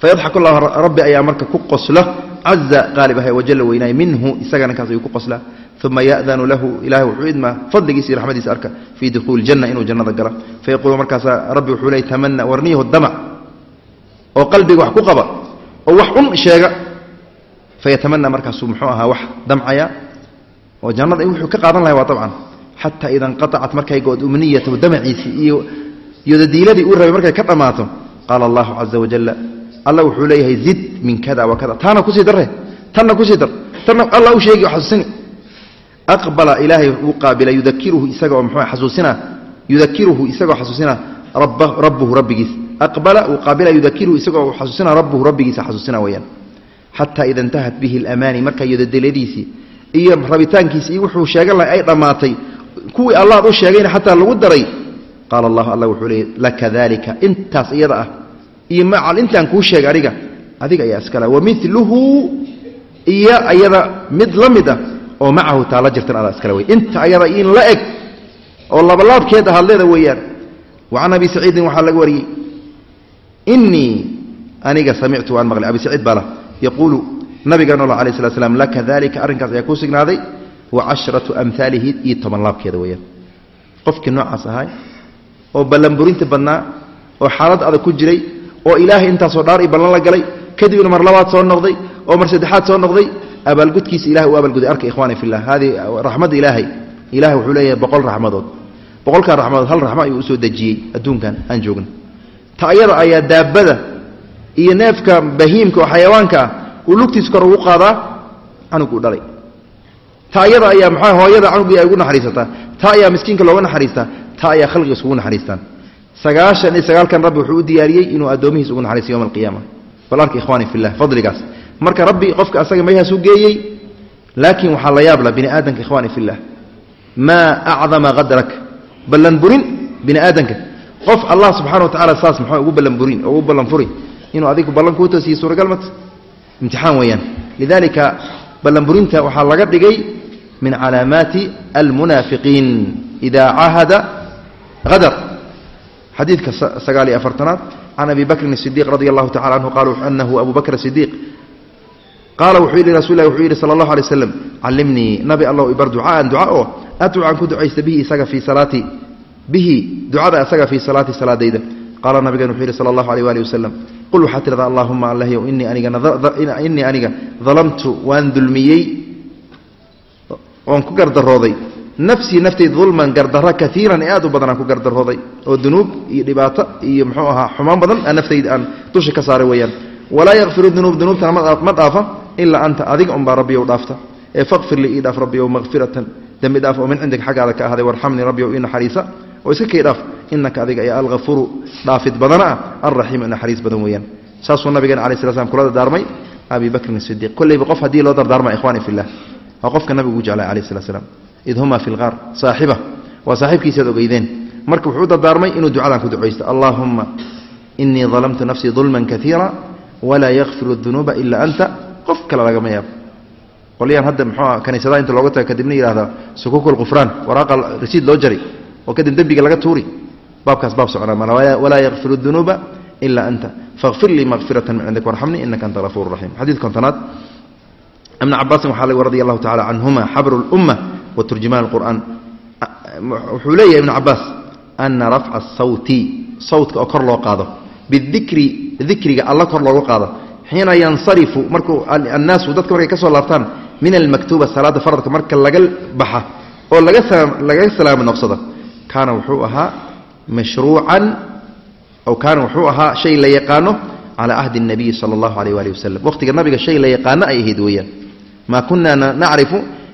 fayadxak llahu rabbi ayaa marka ku qosla caza qaalib ahay wajalla weynaay minhu isaga ninkaas ayuu ku qoslaa uma ya'danu lahu ilahay wuxuu idmaa fadligiisa iyo raxmadiisa arka fii dukhuuli janna inuu jannada gala fayaquulu markaasaa rabbi wuxuu leey tamana warniyahu damac oo qalbiga wax ku qaba oo wax un sheega fayatamana markaasuu muxuu ahaa wax damcaya oo jannada wuxuu ka qaadan lahay waa dabcan xataa ida inqaacat markay good umniyatahu damaciisii iyo yodadiiladii uu rabay markay ka dhammaato qaala allahu caza wajalla alla wuxuu leeyahay zid min kada wa kada. Taana ku sii darre tanna ku sii dar. Tanna alla u xasuusini. Aqbala ilaahay uu qaabila yudakiruhu isagaoo muxuu xasuusina? Yudakiruhu isagoo xasuusina rabba rabbuhu rabbigiis. Aqbala uu qaabila yudakiruhu isagoo xasuusina rabbuhu rabbigiisa xasuusina weeyaan. Xataa ida intahat bihi alamaani markaa yodadiladiisii iyo rabitaankiisi iyo wuxuu sheegan lahay ay dhammaatay. Kuwii allaad u sheegayna xataa lagu daray. Qaala allahu alla wuxuu leeyay laka dalika intaas iyada ah iyo macal intaan kuu sheegay adiga. Adiga ayaa iskale wamiluhu iyo ayada mid la mid ah oo macahu taa la jirtan adaa iskale wey inta ayada in la eg oo labalaabkeed ahaad leeda weeyaan. Wa can abi saciidin waxaa laga wariyey inii aniga samictu waan maqlay. Abi saciid baa lah yaquulu nabigan olo alay slat slam laka dalika arrinkaas ayaa kuu sugnaaday wa cashratu amhaalihi iyo toban laabkeeda weeyaan. Qofkii noocaas ahay oo ballanburinta badnaa oo xaalad adag ku jiray oo ilaahay intaasoo dhaar io ballan la galay kadibna mar labaad soo noqday oo mar saddexaad soo noqday abaalgudkiisa ilahay u abaalguday. Arka ikhwaani fillah haadii raxmadda ilaahay. Ilahay wuxuu leeyahay boqol raxmadood boqolkaa raxmadood hal raxmo ayuu u soo dejiyey adduunkan aan joogno ta ayada ayaa daabada iyo neefka bahiimka oo xayawaanka ah uu lugtiis kor ugu qaadaa canug uu dhalay. Ta ayada ayaa maxaa hooyada canugii ay ugu naxariisataa? Ta ayaa miskiinka looga naxariistaa ta ayaa khalqiga isugu naxariistaan sagaashan iyo sagaalkan rabbi wuxuu u diyaariyey inuu addoomihiis ugu naxariisto yowma alqiyaama. Bal arka ikhwaani fillah fadligaas. Marka rabbi qofka asaga mayhaas u geeyey laakiin waxaa la yaabla bini aadamka ikhwaani fillah. Maa acdama qadrak ballanburin bini aadamka qof allah subxana wa tacala saas maxaa ugu ballanburin oo ugu ballanfuri. Inuu adigu ballan kuu toosiye suuragal mat imtixaan weeyaan. Lidalika ballanburinta waxaa laga dhigay min calaamaati almunaafiqiin. Idaa caahada hadar xadiidka sagaal iyo afartanaad can abi bakrin sidiiq radia allahu tacala canhu qaala anahu abu bakr sidiiq qaala wuxuu yidhi rasul lah wuxuu yidhi sala allahu alay waslam callimnii nabi allow ibar ducaaan duca oo adcu aan ku ducaysta bihi isaga fii salaati bihi ducada isaga fii salaati salaadayda. Qaala nabigan wuxuu yidhi sala allahu aleyh waali wasalam qul waxaa tidhahdaa allahuma allahyow inii anigainii aniga dalamtu waan dulmiyey oon ku gardarooday nafsii naftayda dulman gardaro kaiiran ee aad u badan aan ku gardarooday oo dunuub iyo dhibaato iyo muxuu ahaa xumaan badan aan naftayda aan dusha ka saaray weeyaan. Walaa yakfiru dunuub dunuubtana ma dhaafa ilaa anta adiga unbaa rabbiyow dhaafta. Ee faqfir lii ii dhaaf rabbiyow makfiratan dembi dhaaf oo min cindig xaggaada ka ahaaday warxamnii rabbiyow ii naxariisa oo iska kay dhaaf inaka adiga ayaa alhafuuru dhaafid badana ah alraxiimu naxariis badan weeyaan. Saasuu nabigeena alai sla slam kula dardaarmay abi sidiiq kolleyba qof haddii loo dardaarma ikhwani fillah. Waa qofka nabigu u jeclay alayh slat slam id huma fi lqaar saaxiba waa saaxiibkiisaad ogeydeen. Marka wuxuu u dardaarmay inuu ducadan ku ducaysto. Allaahumma inii dalamtu nafsii dulman kaiira walaa yakfiru dunuuba ila anta. Qof kale lagama yaabo. Qolyaan hadda muxuua kaniisadaha inta looga taga kadibna yidhahda sukuku lqufraan waraaqa rasiid loo jari oo kadib dembiga laga tuuri. Baabkaas baab socnaa mal walaa yakfiru dunuuba ila anta. Faqfir lii makfirata min cindik warxamnii inaka anta gafuur raxiim xadiid kontonaad. Ibn cabaasin waxaa laga radi allahu tacala canhuma xabru lumma waturjumaan qur'aan wuxuu leeyahay ibnu cabaas ana rafca asawti sawtka oo kor loo qaado bidikri dikriga alla kor loogu qaado. Xiina yansarifu markuu annaasu dadka markay ka soo laabtaan min almaktuuba salaada faradka marka laga baxa oo lagalaga salaamo noqsado. Kaana wuxuu ahaa mashruucan aw kaana wuxuu ahaa shay la yaqaano calaa ahdi اnabiyi sala allahu aleyh waali wasalam waqhtiga nabiga shay la yaqaano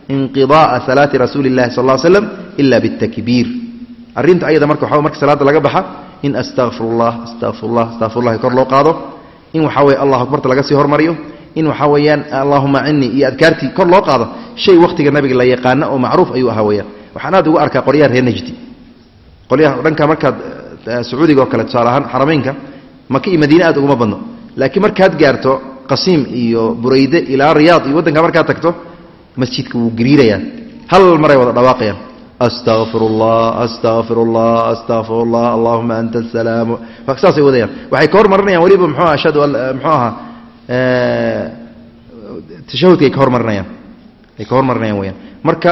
inqidaaa salaati rasuuli illahi sal l slm ila bitakbiir arrinta ayada marka waa marka salaada laga baxa in astaqfirullah astaqfirullah astaqfirulahi kor loo qaado in waxaa weye allah akbarta laga sii hormariyo in waxaa weeyaan allahuma cinii iyo adkaartii kor loo qaado shay wakhtiga nabiga la yaqaana oo macruuf ayuu ahaa weyaan waxaan aad ugu arkaa qoryaha reer nejdi qolyaha dhanka markaad eh, sacuudiga oo kale tusaale ahaan xarameynka maka iyo madiine aad uguma badno. Laakiin markaad gaarto qasiim iyo burayde ilaa riyaad iyo waddanka markaad tagto masjidka wuu gariirayaan hal maray wada dhawaaqayaan astaqfir اllah astaqfir اllah astaqfir اllah allahuma anta asalaam saasay wadayaan waxay ka hormarinayaan weliba mxuu ashhadu mxuu ahaa tashahudka ay ka hormarinayaan ay ka hormarinayaan weyaan marka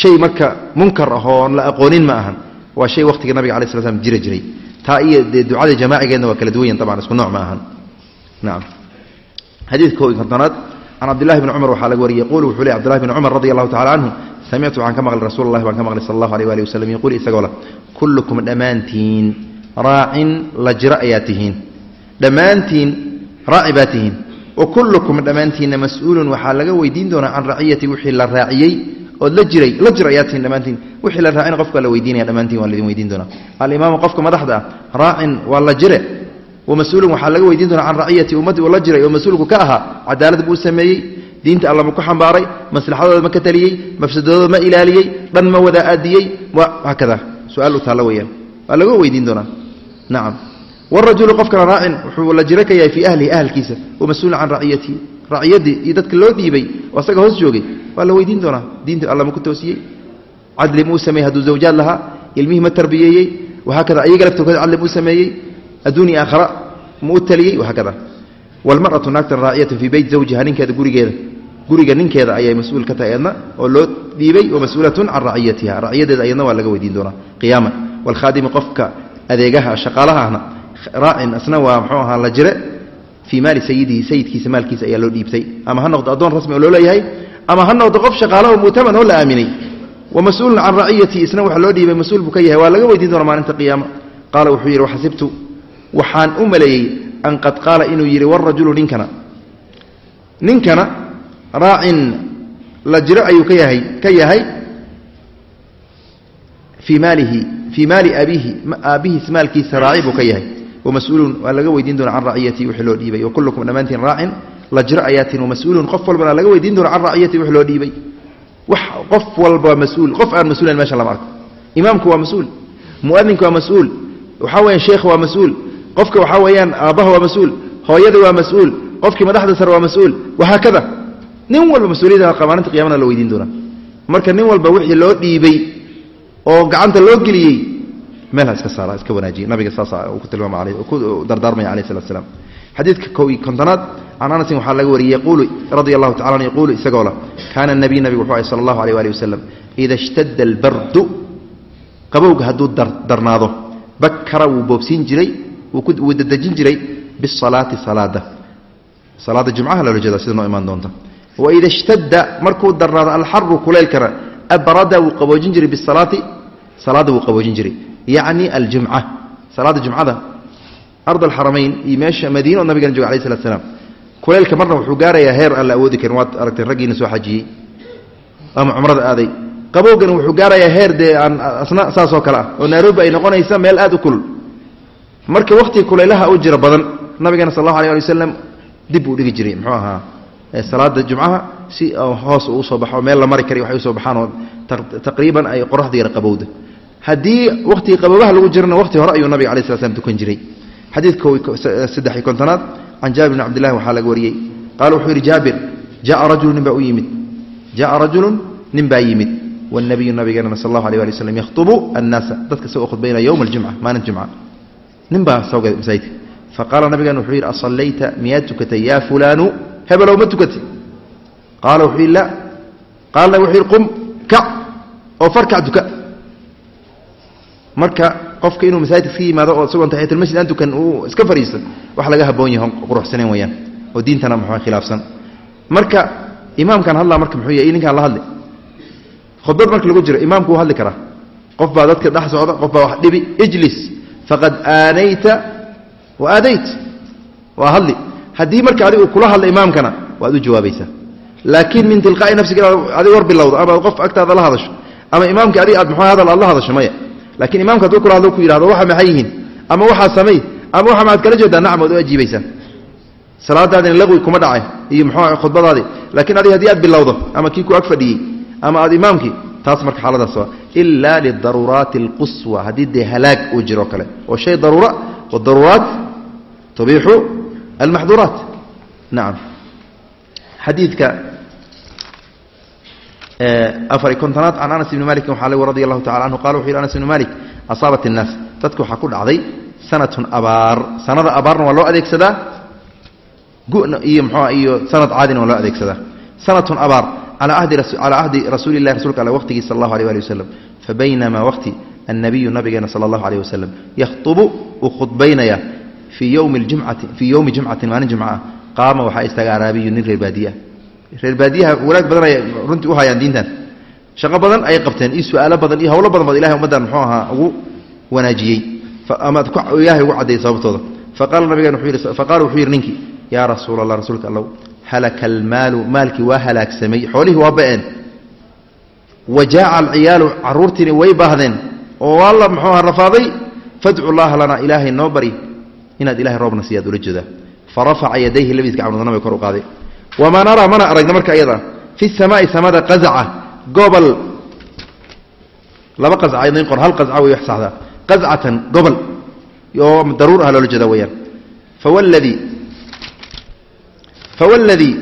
shay marka munkar ah oo la aqoonin ma ahan waa shay waqtiga nabiga alay sla slam jira jiray taa iyo dee ducada jamaacigeedna waa kala duwan yahin taban isku nooc ma ahan nacam xadiidka ko iyo kontonaad can cabdillahi bni cumar waxaa laga wariyey yquulu wuxuu ley cbdillahi bni cumar radi allahu tacala canhu samictu waxaan ka maqlay rasul allahi baan ka maqlay sala allahu alيh ali wasalam yaquul isagoo le kullukum dhammaantiin raacin la jiro ayaa tihiin dhammaantiin raaci baa tihiin wa kullukum dhammaantiinna mas'uulun waxaa laga weydiin doonaa can raciyati wixii la raaciyey ood la jiray la jir ayaa tihiin dhammaantiin wixii la raacina qofka la weydiinaya dhammaantiin waa laidin weydiin doonaa alimaamu qofka madaxda ah raacin waa la jire wa mas'uulun waxaa laga weydiin doonaa can raciyati ummaddii uu la jiray oo mas'uulku ka ahaa cadaalad buu sameeyey diinta alla ma ku xambaaray maslaxadooda ma ka taliyey mafsadadooda ma ilaaliyey dhan ma wada aadiyey haakada su'aal u taalla weyaan waa laga weydiin doonaa. Nacam wrajulu qofkana raacin wuxuu la jiro ka yahay fii ahlihi ahalkiisa wa mas'uulun can raciyatihi raciyadii iyo dadka loo dhiibay oo asaga hoos joogay waa la weydiin doonaa. Diinta alla ma ku toosiyey. Cadli muu sameeyey adduun iyo aakhara ma u taliyey? Wahaakada walmaratu naagtan raaciyatun fii beyt zawjiha ninkeeda gurigeeda. Guriga ninkeeda ayay mas'uul ka tahay eedna oo loo dhiibay wa mas'uulatun can raciyatiha raciyadeeda ayadna waa laga weydiin doonaa qiyaama waalkhaadimi qofka adeegaha shaqaalaha ahna raacin asna waa mxuu ahaa la jire fii maali sayidihi sayidkiisa maalkiisa ayaa loo dhiibtay. Ama ha noqdo addoon rasmi oo loo leeyahay ama ha noqdo qof shaqaala oo mu'taman oo la aaminay. Wa mas'uulun can raciyatihi isna waxa loo dhiibay mas'uul buu ka yahay. Waa laga weydiin doona maalinta qiyaama. Qaala wuxuu yidhi waxasibtu waxaan u maleeyey an qad qaala inuu yidhi warajulu ninkana. Ninkana raacin la jiro ayuu ka yahay ka yahay fii maalihi fii maali abiihi aabbihiis maalkiisa raaci buu ka yahay. Wamas-uulun waa laga weydiin doona can raciyatihi wixii loo dhiibay. Wa kullukum dhammaantiin raacin la jiro ayaatin. Wamas-uulun qof walbana laga weydiin doona can raciyatihi wixii loo dhiibay. Wax qof walba mas'uul qof aan mas'uulan meesha lama arko. Imaamku waa mas'uul muadinku waa mas'uul waxaa weyaan sheekha waa mas'uul qofka waxaa weeyaan aabbaha waa mas'uul hooyada waa mas'uul qofkii madaxda sare waa mas'uul wahaakada nin walba mas'uuliyada maalinta qiyamana la weydiin doonaa. Marka nin walba wixii loo dhiibay oo gacanta loo geliyey meel ha iska saara iska wanaajiya nabiga saasa uu ku tilmaama aley ku dardaarmaya alayh salatu slam xadiidka kow iyo kontonaad can anasin waxaa laga wariyey yaquulu radia allahu tacala an yaquulu isagoo lah kaana nabiy nabigu wuxuu ahay sala allahu aleyh waali wasalam ida ishtadda albardu qabowga hadduu darnaado bakara wuu boobsiin jiray wuu dadejin jiray bisalaati salaada. Salaada jumcaha loola jeeda sida noo imaan doonta. Waida ishtadda markuu darnaado alxaru kuleylkana abrada wuu qaboojin jiray bisalaati salaada wuu qaboojin jiray. Yacni aljumca. Salaada jumcada ard alxaramayn iyo meesha madiina oo nabigana joga alay slat slam kuleylka marna wuxuu gaarayaa heer aan la awoodi karin. Waad aragteen raggiina soo xajiyey. Ama cumrada aaday. Qabowgana wuxuu gaarayaa heer dee aan asna saasoo kale ah. Oo nairobi ay noqonaysa meel aad u kulul marka wakhtiga kulaylaha u jira badan nabigana sal allahu alay ali wasalam dib uu dhigi jiray muxuu ahaa salaada jumcaha si uh, hoos uu u soo baxo meel la mari karay waxay u soo baxaanoo taqriiban ay qoraxda yar qabowda. Haddii wakhtiga qaboobaha lagu jirana wakhti hore ayuu nabiga alay sala slam tukan jiray xadiidkasaddex iyo kontonaad can jaabir bn cabdillahi waxaa laga wariyey. Qaala wuxuu yidhi jaabir jaaa rajulu nin baa u yimid. Jaaa rajulun nin baa yimid. Wanabiyu nabigeenana sal allahu alay ali waslm yakhtubu annaasa. Dadka isagoo khudbaynaya yowma aljumca maalinta jumca nin baa soo galay masaajidka faqaala nabigeena wuxuu yidhi asallayta miyaad tukatay yaa fulaanu? Hebelow ma tukatay. Qaala wuxuu yidhi la. Qaalna wuxuu yidhi qum kac oo farkac duka marka qofka inuu masaajidka iska yimaado oo isagoon taxiyatulmasjid aan tukan uu iska fadhiisto wax laga haboon quruxsanayn weyaan oo diintana muxua khilaafsan. Marka imaamkan hadlaa marka muxuu yahay ninkaan la hadli. Khudbad marka lagu jiro imaamku wuu hadli karaa. Qof baa dadka dhex socda qof baa wax dhibi ijlis faqad aanayta wa aadayt. Waa hadli. Haddii marka adigu kula hadla imaamkana waad u jawaabaysaa laakiin min tilqaa'i nafsiga inaad adig war bilowdo ama qof agtaada la hadasho ama imaamkii adig aad muxuu hadal aad la hadasho maya. Laakiin imaamka hadduu kula hadlo ku yidhahdo waxa maxay yihiin? Ama waxaa samay? Ama waxa maxaad kala jeedaa nacam waad u ajiibaysaa. Salaadaadina laqwi kuma dhacay iyo muxuu khudbadaadii. Laakiin adig haddii aad bilowdo ama kii ku ag fadhiyey ama aad imaamkii taas marka xaaladaas waa ilaa lidaruuraati alquswa haddii dee halaag uu jiro kale oo shay daruura wadaruuraat tubiixu almaxduuraat nacam xadiidka afar iyo kontonaad can anas ibni malikin waxaa lg radi allahu tacala anhu qala wuxu yhi anas ibni malik asaabat innaas dadka waxaa ku dhacday sanatun abaar sanada abaarna waa loo adeegsadaa guna iyo mxua iyo sanad caadina waa loo adeegsadaa sanatun abaar calaa ahdi rasuuli lahi rasulka alle waqtigii sal allahu alيh ali waslem fabaynamaa waqti annabiyu nabigeena sala allahu aleyh wasalam yakhطubu uu khudbaynaya fii yowmi jumcati maalin jumca ah qaama waxaa istaaga araabiyu nin reer baadiya reer baadiyaha wanaag badan ay runtii u hayaan diintan shaqo badan ayay qabteen iyo su'aalo badan iyo howlo badan baad ilahay ummaddan muxuu ahaa ugu wanaajiyey ama ilahay ugu caddeeyey sababtooda faqala nabigen faqala wuxuu yidhi ninkii yaa rasuula allah rasuulka allow halaka almaalu maalkii waa halaagsamay xoolihii waa ba'een wa jaaca alciyaalu carruurtiini way baahdeen oo waa la muxuu aha rafaaday fadcu llaha lana ilaahay noo bari inaad ilahay roobna siiyaad ula jeedaa. Farafaca yadayhi labadiiska camroodna nabiga kor u qaaday. Wamaa naraa mana aragna marka iyada fi samaai samada qazaca gobol. Laba qaca idin qor hal qaca way wax saxdaa. Qazcatan gobol. Oo daruur ah loola jeeda weyaan fawalladii fawalladii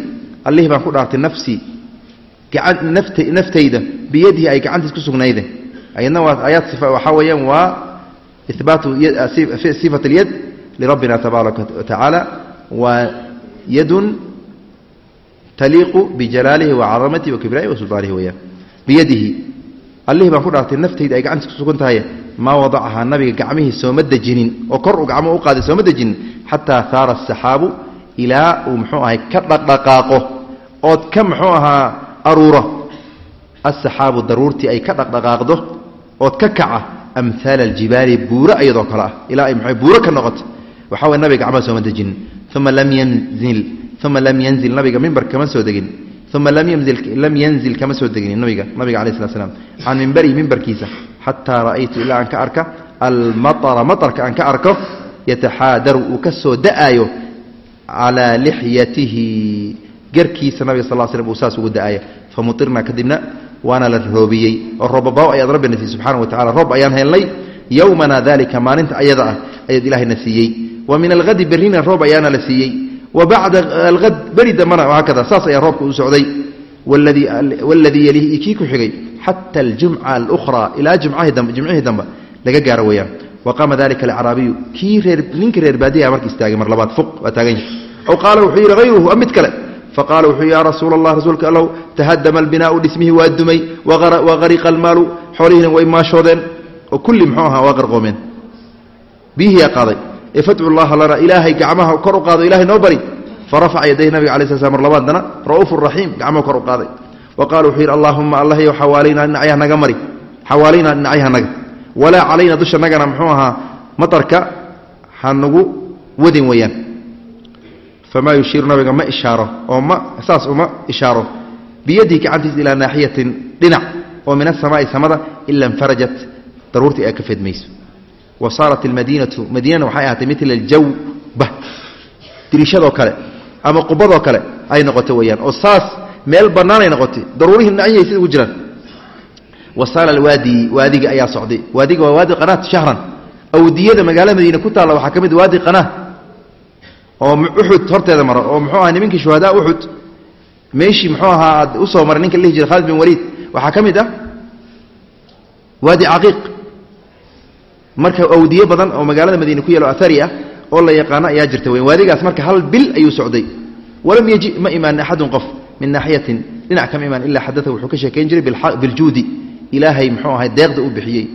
allihii baan ku dhaartay nafsii naftayda biyadihi ay gacantiis ku sugnayde ayadna waa aayaad waxaa weeyaan waa ihbaatu sifat اlyad lirabbina tabaaraka watacaala waa yadun taliiqu bijalaalihi wacadamatihi wakibraa'ihi wasuldaanihi weyaan biyadihi allihii baan ku dhaartay naftayda ay gacantiis ku sugan tahay maa wadacahaa nabiga gacmihii sooma dejinin oo kor uu gacmo u qaaday sooma dejinin xataa haara asaxaabu ilaa uu muxuu ahay ka dhaqdhaqaaqo. Ood ka muxuu ahaa aruuro asaxaabu daruurtii ay ka dhaqdhaqaaqdo ood ka kaca amhaala aljibaali buuro iyadoo kale ah. Ilaa ay mxu buuro ka noqoto waxa way nabiga gacmaha sooma dejinin uma lam yanzil. Uma lam yanzil. Nabiga mimbar kama soo degin. Uma lam yanzil kama soo degin nabiga nabiga alai slat slam can mimbarihi mimbarkiisa xataa ra'aytu ilaa aan ka arka almaطra maطarka aan ka arko yataxaadaru uu ka soo da'aayo calaa lixyatihi garkiisa nabiga sal slm uu saas ugu da'aaya famutirna kadibna waana la roobiyey. Oo roobabaaw ayaad rabbina siiyey subxana wa tacala roob ayaan helnay yowmana dalika maalinta ayada ah ayaad ilahayna siiyey wa min alhadi berrina roob ayaana la siiyey. Wa bacda alhad beri dambana haakada saas ayaa roobka u socday. Waladii yalihi i kii ku xigay xata aljumca alukhraa ilaa jimcihii dambe laga gaaro weeyaan. Waqaama dalika alcaraabiyu kii ninkii reer baadiyaha marka istaagay mar labaad fuq waa taagan yahay aw qaala wuxuu yidhi hayruhu mid kale faqaala wuxuu ya rasuula allah rasuulka allow tahadama albinaau dhismihii waa dumay waqariqa almaalu xoolihiina way maashoodeen oo kulli muxuu ahaa waa qarqoomeen biyihiyaa qaaday ee fadcu lana ilaahay gacmaha kor u qaado ilahay noo bari farafaca yadayhi nabiga alay sl slam mar labaadana ra'uufu raxiim gacmaha kor u qaaday wa qaala wuxuu yidhi allaahuma allahyow xawaalaynaa dhinacyaha naga mari xawaalaynaa dhinacyaha naga walaa calayna dusha nagana muxuu ahaa matarka ha nagu wadin weeyaan famaa yushiiru nabiga ma ishaaro oo saas uma ishaaro biyadihi gacantiisa ilaa naaxiyatin dhinac oo min asamaai samada ila infarajat daruurtii ay ka fedmayso wa saarat almadiinatu madiinana waxay ahaatay mila aljawba diriishadoo kale ama qubadoo kale ay noqotay weyaan oo saas meel bannaanay noqotay daruurihii dhinacyay sida ugu jiraan wa saala alwaadi waadiga ayaa socday waadiga waa waadi qanaat shahran awdiyada magaalada madiine ku taalla waxaa ka mid waadi qanaa oo uxud horteeda maro oo muxuu ahaa nimankii shuhadaa uxud meeshii muxuu ahaa aad u soo maray ninka la dhihi jiray khaalid bin waliid waxaa ka mid ah waadi caqiiq. Marka awdiye badan oo magaalada madiine ku yaalo athari ah oo la yaqaano ayaa jirta weyn. Waadigaas marka hal bil ayuu socday. Walam yeji ma imaan axadun qof min naaxiyatin. Dhinac kama imaan ilaa xadaa wuxuu ka sheekayn jiray biljuudi ilaahay muxuu ahay deeqda u bixiyey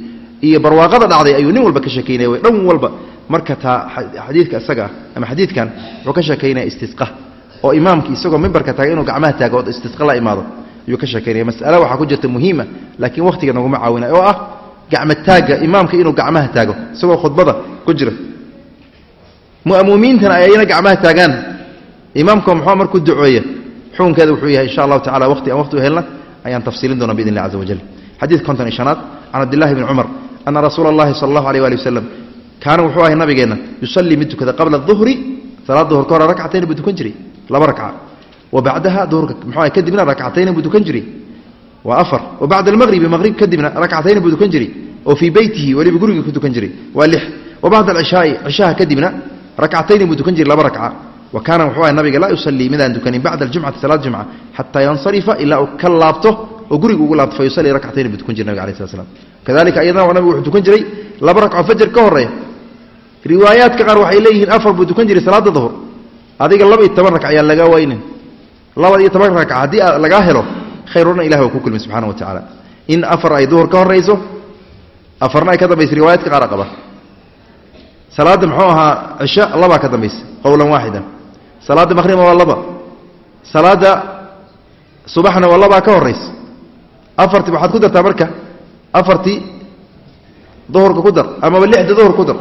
iyo barwaaqada dhacday ayuu nin walba ka sheekaynaya w dhan walba marka taa xadiidka isaga ah ama xadiidkan wuxuu ka sheekaynaya istisqa oo imaamki isagoo mimbarka taagay inuu gacmaha taago oo istisqa la imaado ayuu ka sheekaynaya mas'ale waxaa ku jirta muhiima laakiin wakhtiga naguma caawinay oo ah gacma taagga imaamka inuu gacmaha taago isagoo khudbada ku jira. Mu'amuumiintana ay ayana gacmaha taagaan. Imaamka muxuu markuu duceeya xukunkeeda wuxuu yahay insha allahu tacala waqti aan waqti helna ayaan tafsiilin doona biidn illah caza wajal xadiid konton iyo shanaad can cabdillahi bni cumar ana rasuula allahi sala allahu aleyh waali wasalam kaana wuxuu ahay nabigeenna yusallii mid tukada qabla duhri salaad duhur ka hore rakcatayn buu tukan jiray laba rakca wa bacdaha duhurka muxuu ahay kadibna rakcatayni buu tukan jiray waa afar wa bacda almaqribi maqrib kadibna rakcatayni buu tukan jiray oo fii beytihi weliba gurigii ku tukan jiray waa lix wa bacda alcishaai cishaha kadibna rakcatayni buu tukan jiray laba rakca wa wuxuu ahay nabiga laa yusallii midaan tukanin bacda aljumcati salaad jumca xataa yansarifa ilaa uu ka laabto oo guriga ugu laabto fa rakcatayn buu tukan jiray nabiga alai slat slam kadalika ayadana nabigu wuxuu tukan jiray laba rakco fajar ka horreeya riwaayaadka qaar waxay leeyihiin afar buu tukan jiray salaada duhur. Adiga laba iyo toban rakc ayaan lagaa waynin. Laba iyo toban rakc haddii lagaa helo khayruna ilahi waa ku kulmay subxana wa tacaala. In afar ay duhur ka horayso afarna ay ka dambaysa riwaayaadka qaar qaba. Salaadda muxuu ahaa cisho labaa ka dambaysa qowlan waaxidan salaadda maqhribna waa laba. Salaadda subaxna waa labaa ka horaysa afartii waxaad ku dartaa marka afartii duhurka ku dar amaba lixda duhur ku dar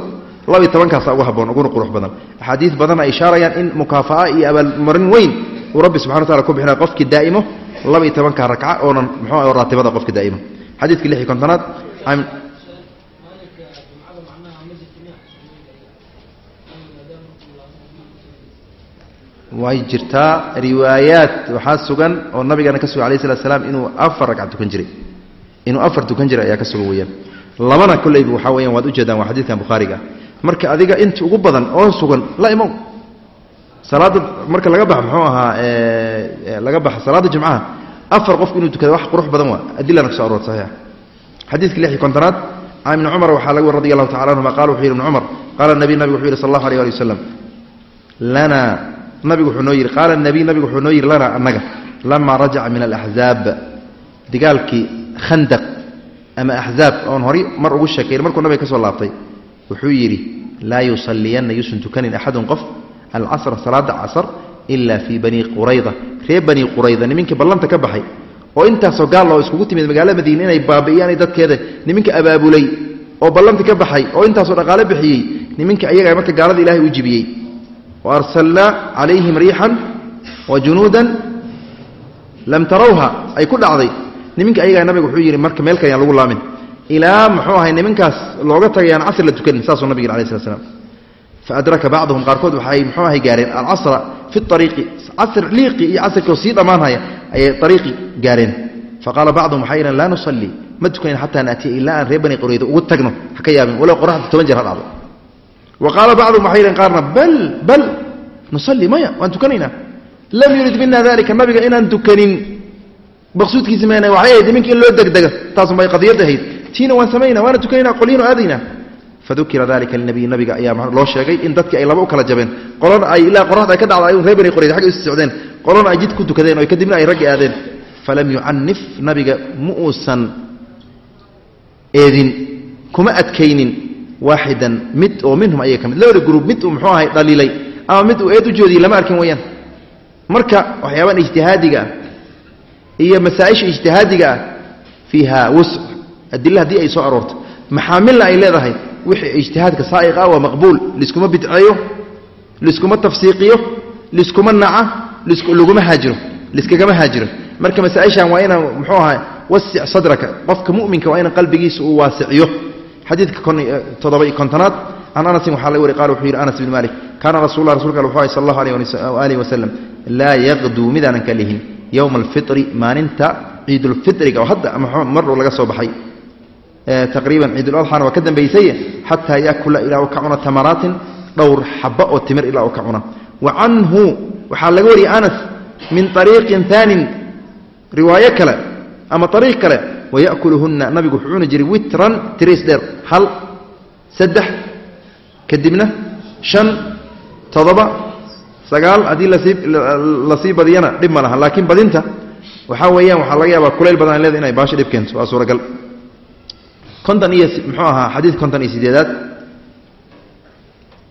laba iyo tobankaasa ugu haboon uguna qurux badan. Axaadiis badan ay ishaarayaan in mukaafa'a iyo abaalmarin weyn uu rabbi subxana wa tacala ku bixinaya qofkii daa'imo laba iyo tobanka rakca oonan muxuu raatibada qofka daa'imo. Xadiidka lix iyo kontonaad way jirtaa riwaayaat waxaa sugan oo nabigana ka sugan alayh slat slam inuu afar ragca tukan jiray inuu afar tukan jiray ayaa ka sugan weyaan labana kolleyba waxaa weyaan waad ujeedaan waa xadiidkan bukhaariga marka adiga inta ugu badan oo sugan la imow salaadda marka laga bax muxuu ahaa laga baxa salaadda jumcaha afar qofku inuu tukada wax qurux badan waa. Adilana kuso aroor saxiixa. Xadiidka lix iyo kontonaad can ibni cumar waxaa laga radi allahu tacala anhuma qala wuxuu yidhi ibni cumar qaala nabiy nabigu wuxuu yidhi sal allahu alيh ali wasalam lana nabigu wuxuu noo yidhi qaala nabiy nabigu wuxuu noo yidhi lana annaga lamaa rajaca min alaxzaab dagaalkii khandaq ama axzaab oon horay mar ugu sheekayn markuu nabiga ka soo laabtay wuxuu yidhi laa yusaliyanna yuusan tukanin axadun qof alcasra salaada casr ila fii bani qurayda. Reer bani qurayda niminkii ballanta ka baxay oo intaasoo gaal oo iskugu timid magaalada madiine inay baabi'iyaan dadkeeda niminka abaabulay oo ballanti ka baxay oo intaasoo dhaqaale bixiyey niminka ayaga marka gaalada ilahay u jibiyey. Wa arsalnaa calayhim riixan wa junuudan lam tarawha ay ku dhacday niminka ayagaa nabiga wuxuu yidhi marka meel kale yaan lagu laamin. Ilaa muxuu ahay niminkaas looga tagayaan casr la tukanin saasuu nabig yidhi alay slat slam faadraka bacduhum qaarkood waxay muxuu ahay gaareen. Alcasra fi ariiqi casr liiqi iyo casrkoo sii dhammaanhaya ayay ariiqi gaareen. Faqaala bacduhum waxay yidheen laa nusallii ma tukanin xataa naatiya ilaa aan reer bani qurayda ugu tagno ha ka yaabin walow qoraxda toban jeer ha dhacdo. Wa qaala bacduhum waxay yidheen qaarna bal bal nusallii maya waan tukanaynaa. Lam yurid mina dalika nabiga inaan tukanin maqsuudkiisi mayna waxay ahayd niminka in loo degdega taasun bay qadiyad ahayd. Tiina waan samaynaa waana tukanayna qolyiinu aadaynaa fadukira dalika linabiyi nabiga ayaa loo sheegay in dadkii ay laba u kala jabeen. Qolona ay ilaa qoraxda ka dhacda ay reer bani qurayda xagga isu socdeen. Qolona ay jid ku tukadeen oo kadibna ay raggi aadeen. Falam yucanif nabiga ma uusan eedin kuma adkaynin waaxidan mid oo minhum ayaga ka mid labada gruub mid uu muxuu ahay dhaliilay ama mid uu eed u joodiyey lama arkin weyaan marka waxyaabahan ijtihaadiga ah iyo masaa-isha ijtihaadiga ah fiiha wusc. Adila haddii ay soo aroorto. Maxaamilna ay leedahay wixii ijtihaadka saa'iq ah waa maqbuul. Liskuma bidceeyo liskuma tafsiiqiyo liskuma naca laguma haajiro liskagama haajiro. Marka masaaishan waa inaan muxuu ahaa wasic sadraka. Qofka muminka waa ina qalbigiisa uu waasiciyo. Xadiidka toddoba iyo kontonaad can anasin waxaa laga wari qala wuxuu yidhi anas bn malik kaana rasulla rasulka wuxuu ahay sal allahu alيh alihi wasalam laa yaqduu midaanan ka lihin yowma alfitri maalinta ciidulfitriga oo hadda mardhow laga soo baxay taqriiban ciiduladxana waa ka dambaysaye xataa yakula ilaa uu ka cuna tamaraatin dhowr xaba oo timir ilaa uu ka cuna wa canhu waxaa laga wariyay anas min ariiqin aanin riwaayo kale ama ariiq kale wayakuluhunna nabigu wuxuu cuni jiray witran tiriis dheer hal saddex kadibna shan toddoba sagaal haddii la sii badiyana dhib ma laha. Laakiin badinta waxaa weeyaan waxaa laga yaabaa kulayl badan leeda inay baasho dhib keento waa suuragal. Konton iyo muxuu ahaa xadiid konton iyo sideedaad.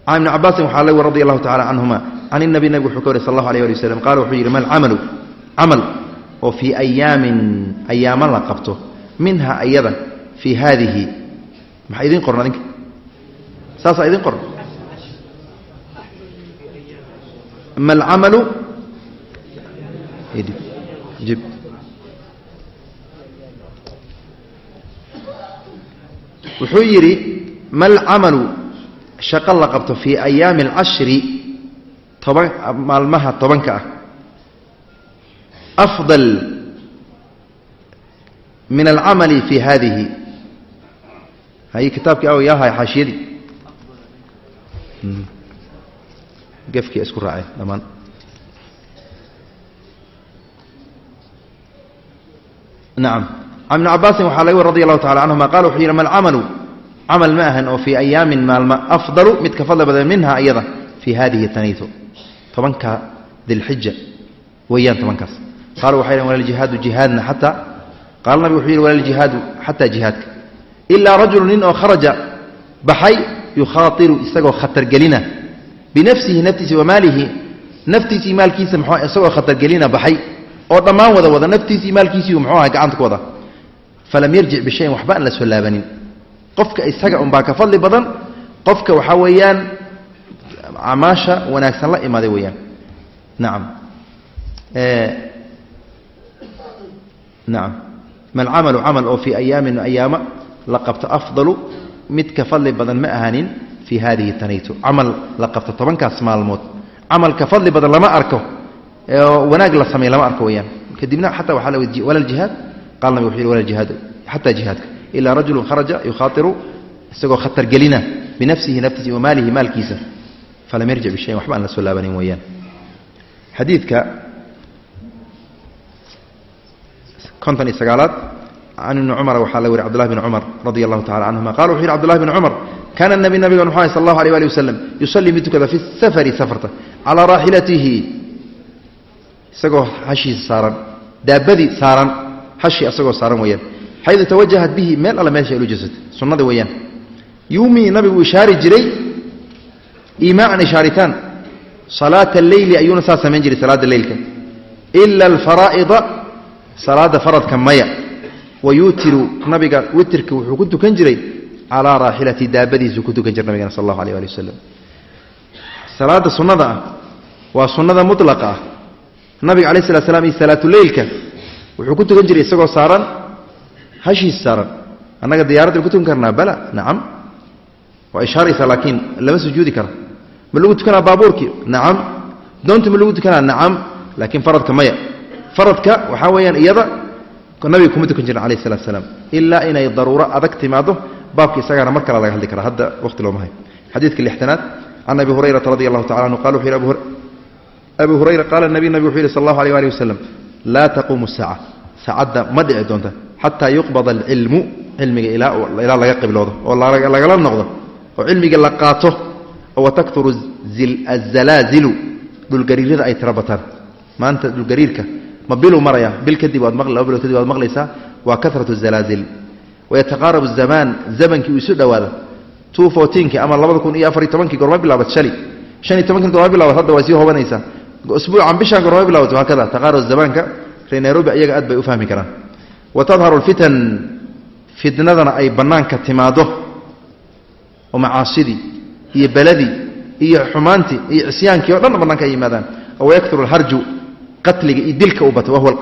Can ibni cabaasin waxaa laga radi allahu tacala canhuma can inabi nabig wuxuu ka wari sal allahu alيh ali waslm qala wuxuu yidhi malcamalu camal. Oo fii ayaamin ayaamo la qabto. Minha ayada fii haadihi. Maxaa idiin qoran adinka saasaa idiin qoran malcamalu jib wuxuu yidhi malcamalu shaqo la qabto fii ayaami alcashri toban maalmaha tobanka ah afdal min alcamali fii haadihi hay kitaabkii aw yaahay xaashiyadii gefkii isku raaceen dhammaan nacam can ibni cabaasin waxaa laga wari radi allahu tacala canhuma qala wuxuu yidhi malcamalu camal ma ahan oo fii ayaamin maalma afdalu mid ka fadli badan minha iyada fii hadihi tanayto tobanka dilxija weeyaan tobankaas. Qaalu waxay dhn walaljihaadu jihaadna xataa qaala nabig wuxuu yidhi walaljihaadu xataa jihaadka. Ilaa rajulu nin oo kharaja baxay yukhaairu isagoo khatargelina binafsihi naftiisi wa maalihi naftiisii maalkiisa mxu isagoo khatargelina baxay oo dhammaan wada wada naftiisii maalkiisiiu muxuu aha gacanta ku wada falam yarjic bishayin waxba aan la soo laabanin. Qofka isaga unbaa ka fadli badan qofka waxaa weeyaan camaasha wanaagsan la imaaday weeyaan. Nacam nacam malcamalu camal oo fii ayaamin ayaama la qabto afdalu mid ka fadli badan ma ahanin fii hadihi tanaytu. Camal la qabto tobankaas maalmood. Camal ka fadli badan lama arko oo wanaag la sameey lama arko weyaan kadibna xataa waxaa la weydiiye wala ljihaad qala nabig wuxu yhi wala ljihaadu xataa jihaadka. Ilaa rajulu kharaja yukhaairu isagoo khatargelina binafsihi naftiisi wa maalihi maalkiisa. Falam yarjic bishayin waxba aan la soo laabanin weeyaan. Xadiidka konton iyo sagaalaad can ibni cumara waxaa la weri cbdullahi bn cumar radi allahu tacala canhuma qala wuxu yhi cbdullahi bn cumar kaana nabi nabigan wuxu ahay sal allahu alيh ali wasalam yusallii mid tukada fi safari safarta calaa raaxilatihi isagoo hashiisa saaran daabadii saaran hashi isagoo saaran weeyaan xaydu tawajahat bihi meel alle meesha jeesatay sunnada weeyaan yuumii nabigu ishaari jiray iimaacan ishaaritaan salaata alleyli ayuuna saa samayn jiray salaadda leylka ila alfaraa'ida salaadda faradka maya wa yuutiru nabiga witirka wuxuu ku tukan jiray calaa raaxilati daabadiisuu ku tukan jiray nabigana sal allahu alيh ali wasalam salaadda sunnada ah waa sunnada mutlaqa ah. Nabiga alayh slat slam iyo salaatuleylka wuxuu ku tukan jiray isagoo saaran hashiis saaran. Annaga diyaaradda ku tukan karnaa? Bala nacam. Waa ishaaraysaa laakiin lama sujuudi karo. Ma lagu tukanaa baabuurkii? Nacam. Doonta ma lagu tukanaa nacam. Laakiin faradka maya. Faradka waxaa weeyaan iyada nabiga kuma tukan jirin alayh salatu salaam ilaa inay daruuro adag timaado baabka isagaana mar kale laga hadli karaa. Hadda waqti looma hayo xadiidka lixtanaad can abi hurayrata radi allahu tacala anhu qala wuxu yhi abu hurayra qaala nabi nabig wuxuu yihi sal allahu alيh alih wasalam laa taquumu saaca saacadda ma dhici doonta xataa yuqbada alcilmu cilmiga ilaa laga qibloodo oo lagala noqdo oo cilmiga la qaato oo azalaazilu dhulgariirada ay tira bataan. Maanta dhulgariirka ma biluu maraya bil kadib waad laba bilood kadib waad maqlaysaa waa karatu zalaazil wayataqaarabu zamaan zamankii uu isu two fourteenki ama labada kun iyo afariy tobankii gorma bilaabat shali shan iyo tobankii gorma bilaabat hadda waa sii hobanaysaa usbuucan bishaan gorma bilaabat hakada taqaarub zamaanka reer nairobi iyaga aad bay u fahmi karaan wa tadharu lfitan fitnadana ay bannaanka timaado oo macaasidii iyo beladii iyo xumaantii iyo cisyaankii o dhan bannaanka ay yimaadaan wayakuru alharju qatliga iyo dilka u bato wahuwa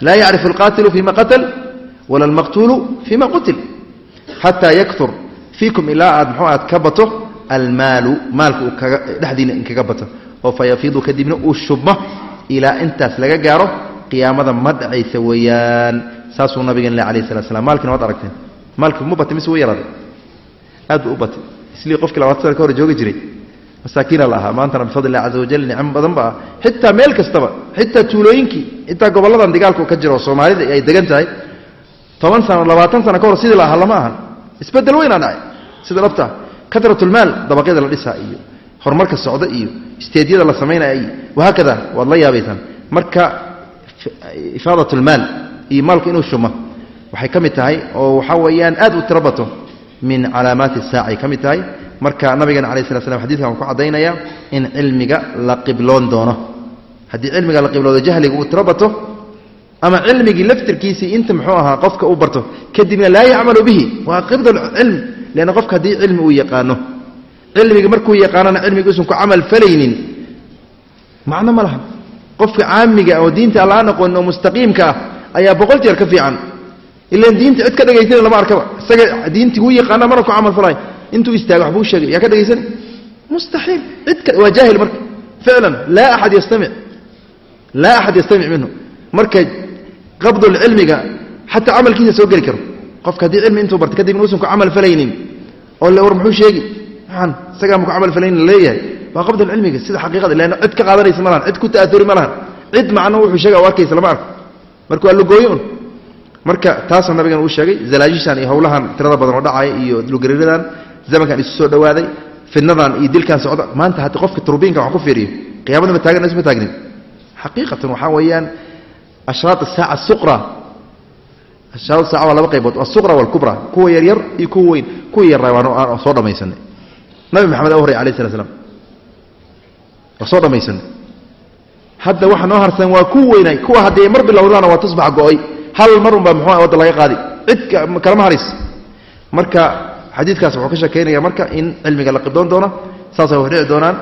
laa yacrifu alqaatilu fima qatal wala almaqtuulu fima qutil xataa yaktur fiikum ilaa aad muxuu aad ka bato almaalu maalka uu kaga dhexdiina inkaga bato oo fa yafiidu kadibna uu shubmo ilaa intaas laga gaaro qiyaamada ma dhacaysa weeyaan saasuu nabigeen le alayh salat slam maalkina waad aragteen maalki jiray masaakiina la maantana bifadli illahi caza wajal nicmo badan ba xitaa meel kastaba xitaa tuulooyinkii xitaa gobolladan dagaalku ka jiro oo soomaalida ay degan tahay. Toban sano labaatan sano ka hor sidii la lama ahan. Isbedel weynaa dhacay sida dhabta katratulmaal dabaqyada la dhisaa iyo horumarka socda iyo isteedyada la samaynaya iyo wahaakada waad la yaabaysaan marka ifaadat lmaal iyo maalku inuu shuma waxay ka mid tahay oo waxaa weeyaan aad u tiro bato min calaamaati saacay ka mid tahay marka nabigeena alai slat slam xadidkan ku caddaynaya in cilmiga la qibloon doono. Haddii cilmiga la qibloodo jahliga uu tiro bato ama cilmigii laftirkiisii inta muxuu ahaa qofka uu barto kadibna laa yacmalu bihi. Waa qibd cilm leanna qofka haddii cilmi uu yaqaano. Cilmiga markuu yaqaanona cilmiga usan ku camal falaynin. Macno ma laha. Qofka caamiga oo diinta alla aan aqoonin oo mustaqiimka ah ayaa boqol jeer ka fiican. Ilan diinta cid ka dhagaysana lama arkaba isaga diintii wuu yaqaana mana ku camal falay intuu istaago waxbuu sheegay. Yaa ka dhagaysani mustaxiil cid ka waa jaahil marka. Ficlan laa axad yastamic laa axad yastamic minhu. Marka qabdulcilmiga xataa camalkiisa soo geli karo. Qofka haddii cilmi intuu barta kadibna uusan ku camal falaynin. Oo le war muxuu sheegi waxaan isagaa maku camal falaynin leeyahay. Waa qabdulcilmiga sida xaqiiqada leanna cid ka qaadanaysa ma lahan cid ku ta'auri ma lahan. Cid macno wuxuu sheega u arkaysa lama arko. Marka waa lugooyo un. Marka taasoo nabigan uu sheegay tirada badan oo iyo lugariiradan zamankan isu soo dhowaaday fidnadan iyo dilkan socda maanta haddii qofka turbiinka wax ku fiiriyo qiyamada ma taagan isma taagnin. Xaqiiqatan waxaa weeyaan ashraat asaaca suqra ashraat saaca waa laba qaybood asuqra walkubra kuwa yaryar iyo kuwa weyn. Kuwa yarraa waan soo dhamaysanay nabi maxamed u horey alayh slat slam waa soo dhamaysanay hadda waxa noo harsan waa ku weynay kuwa haddii mar bilowdaana waa tusbax go'ay. Hal mar unbaa muxuu wadda laga qaadi. Cid kalama haris marka xadiidkaas wuxuu ka sheekeynaya marka in cilmiga la qibdoon doono saasay wax dhici doonaan.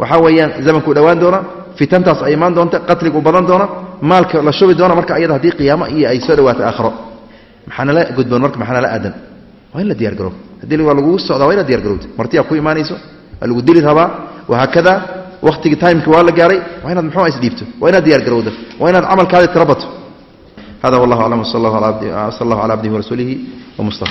Waxaa weeyaan zamankuu dhowaan doona fitantaas ay imaan doonta qatligu badan doona maalka la shubi doona marka ayada haddii qiyaamo iyo ay soo dhawaato aakhiro. Maxaa gudboon marka maxaa aadan? Waa in la diyar garoob haddii waa lagugu socdaa waa inaad diyar garowta martiyaa ku imaanayso waa lagu dili rabaa wahaakada wakhtigii timeki waa la gaaray waa inaad muxuu isdhiibto waa inaad diyar garowda waa inaad camalkaadi tira bato hada wallah aclam wsal allahu ala abdihi warasuulihi wmustafa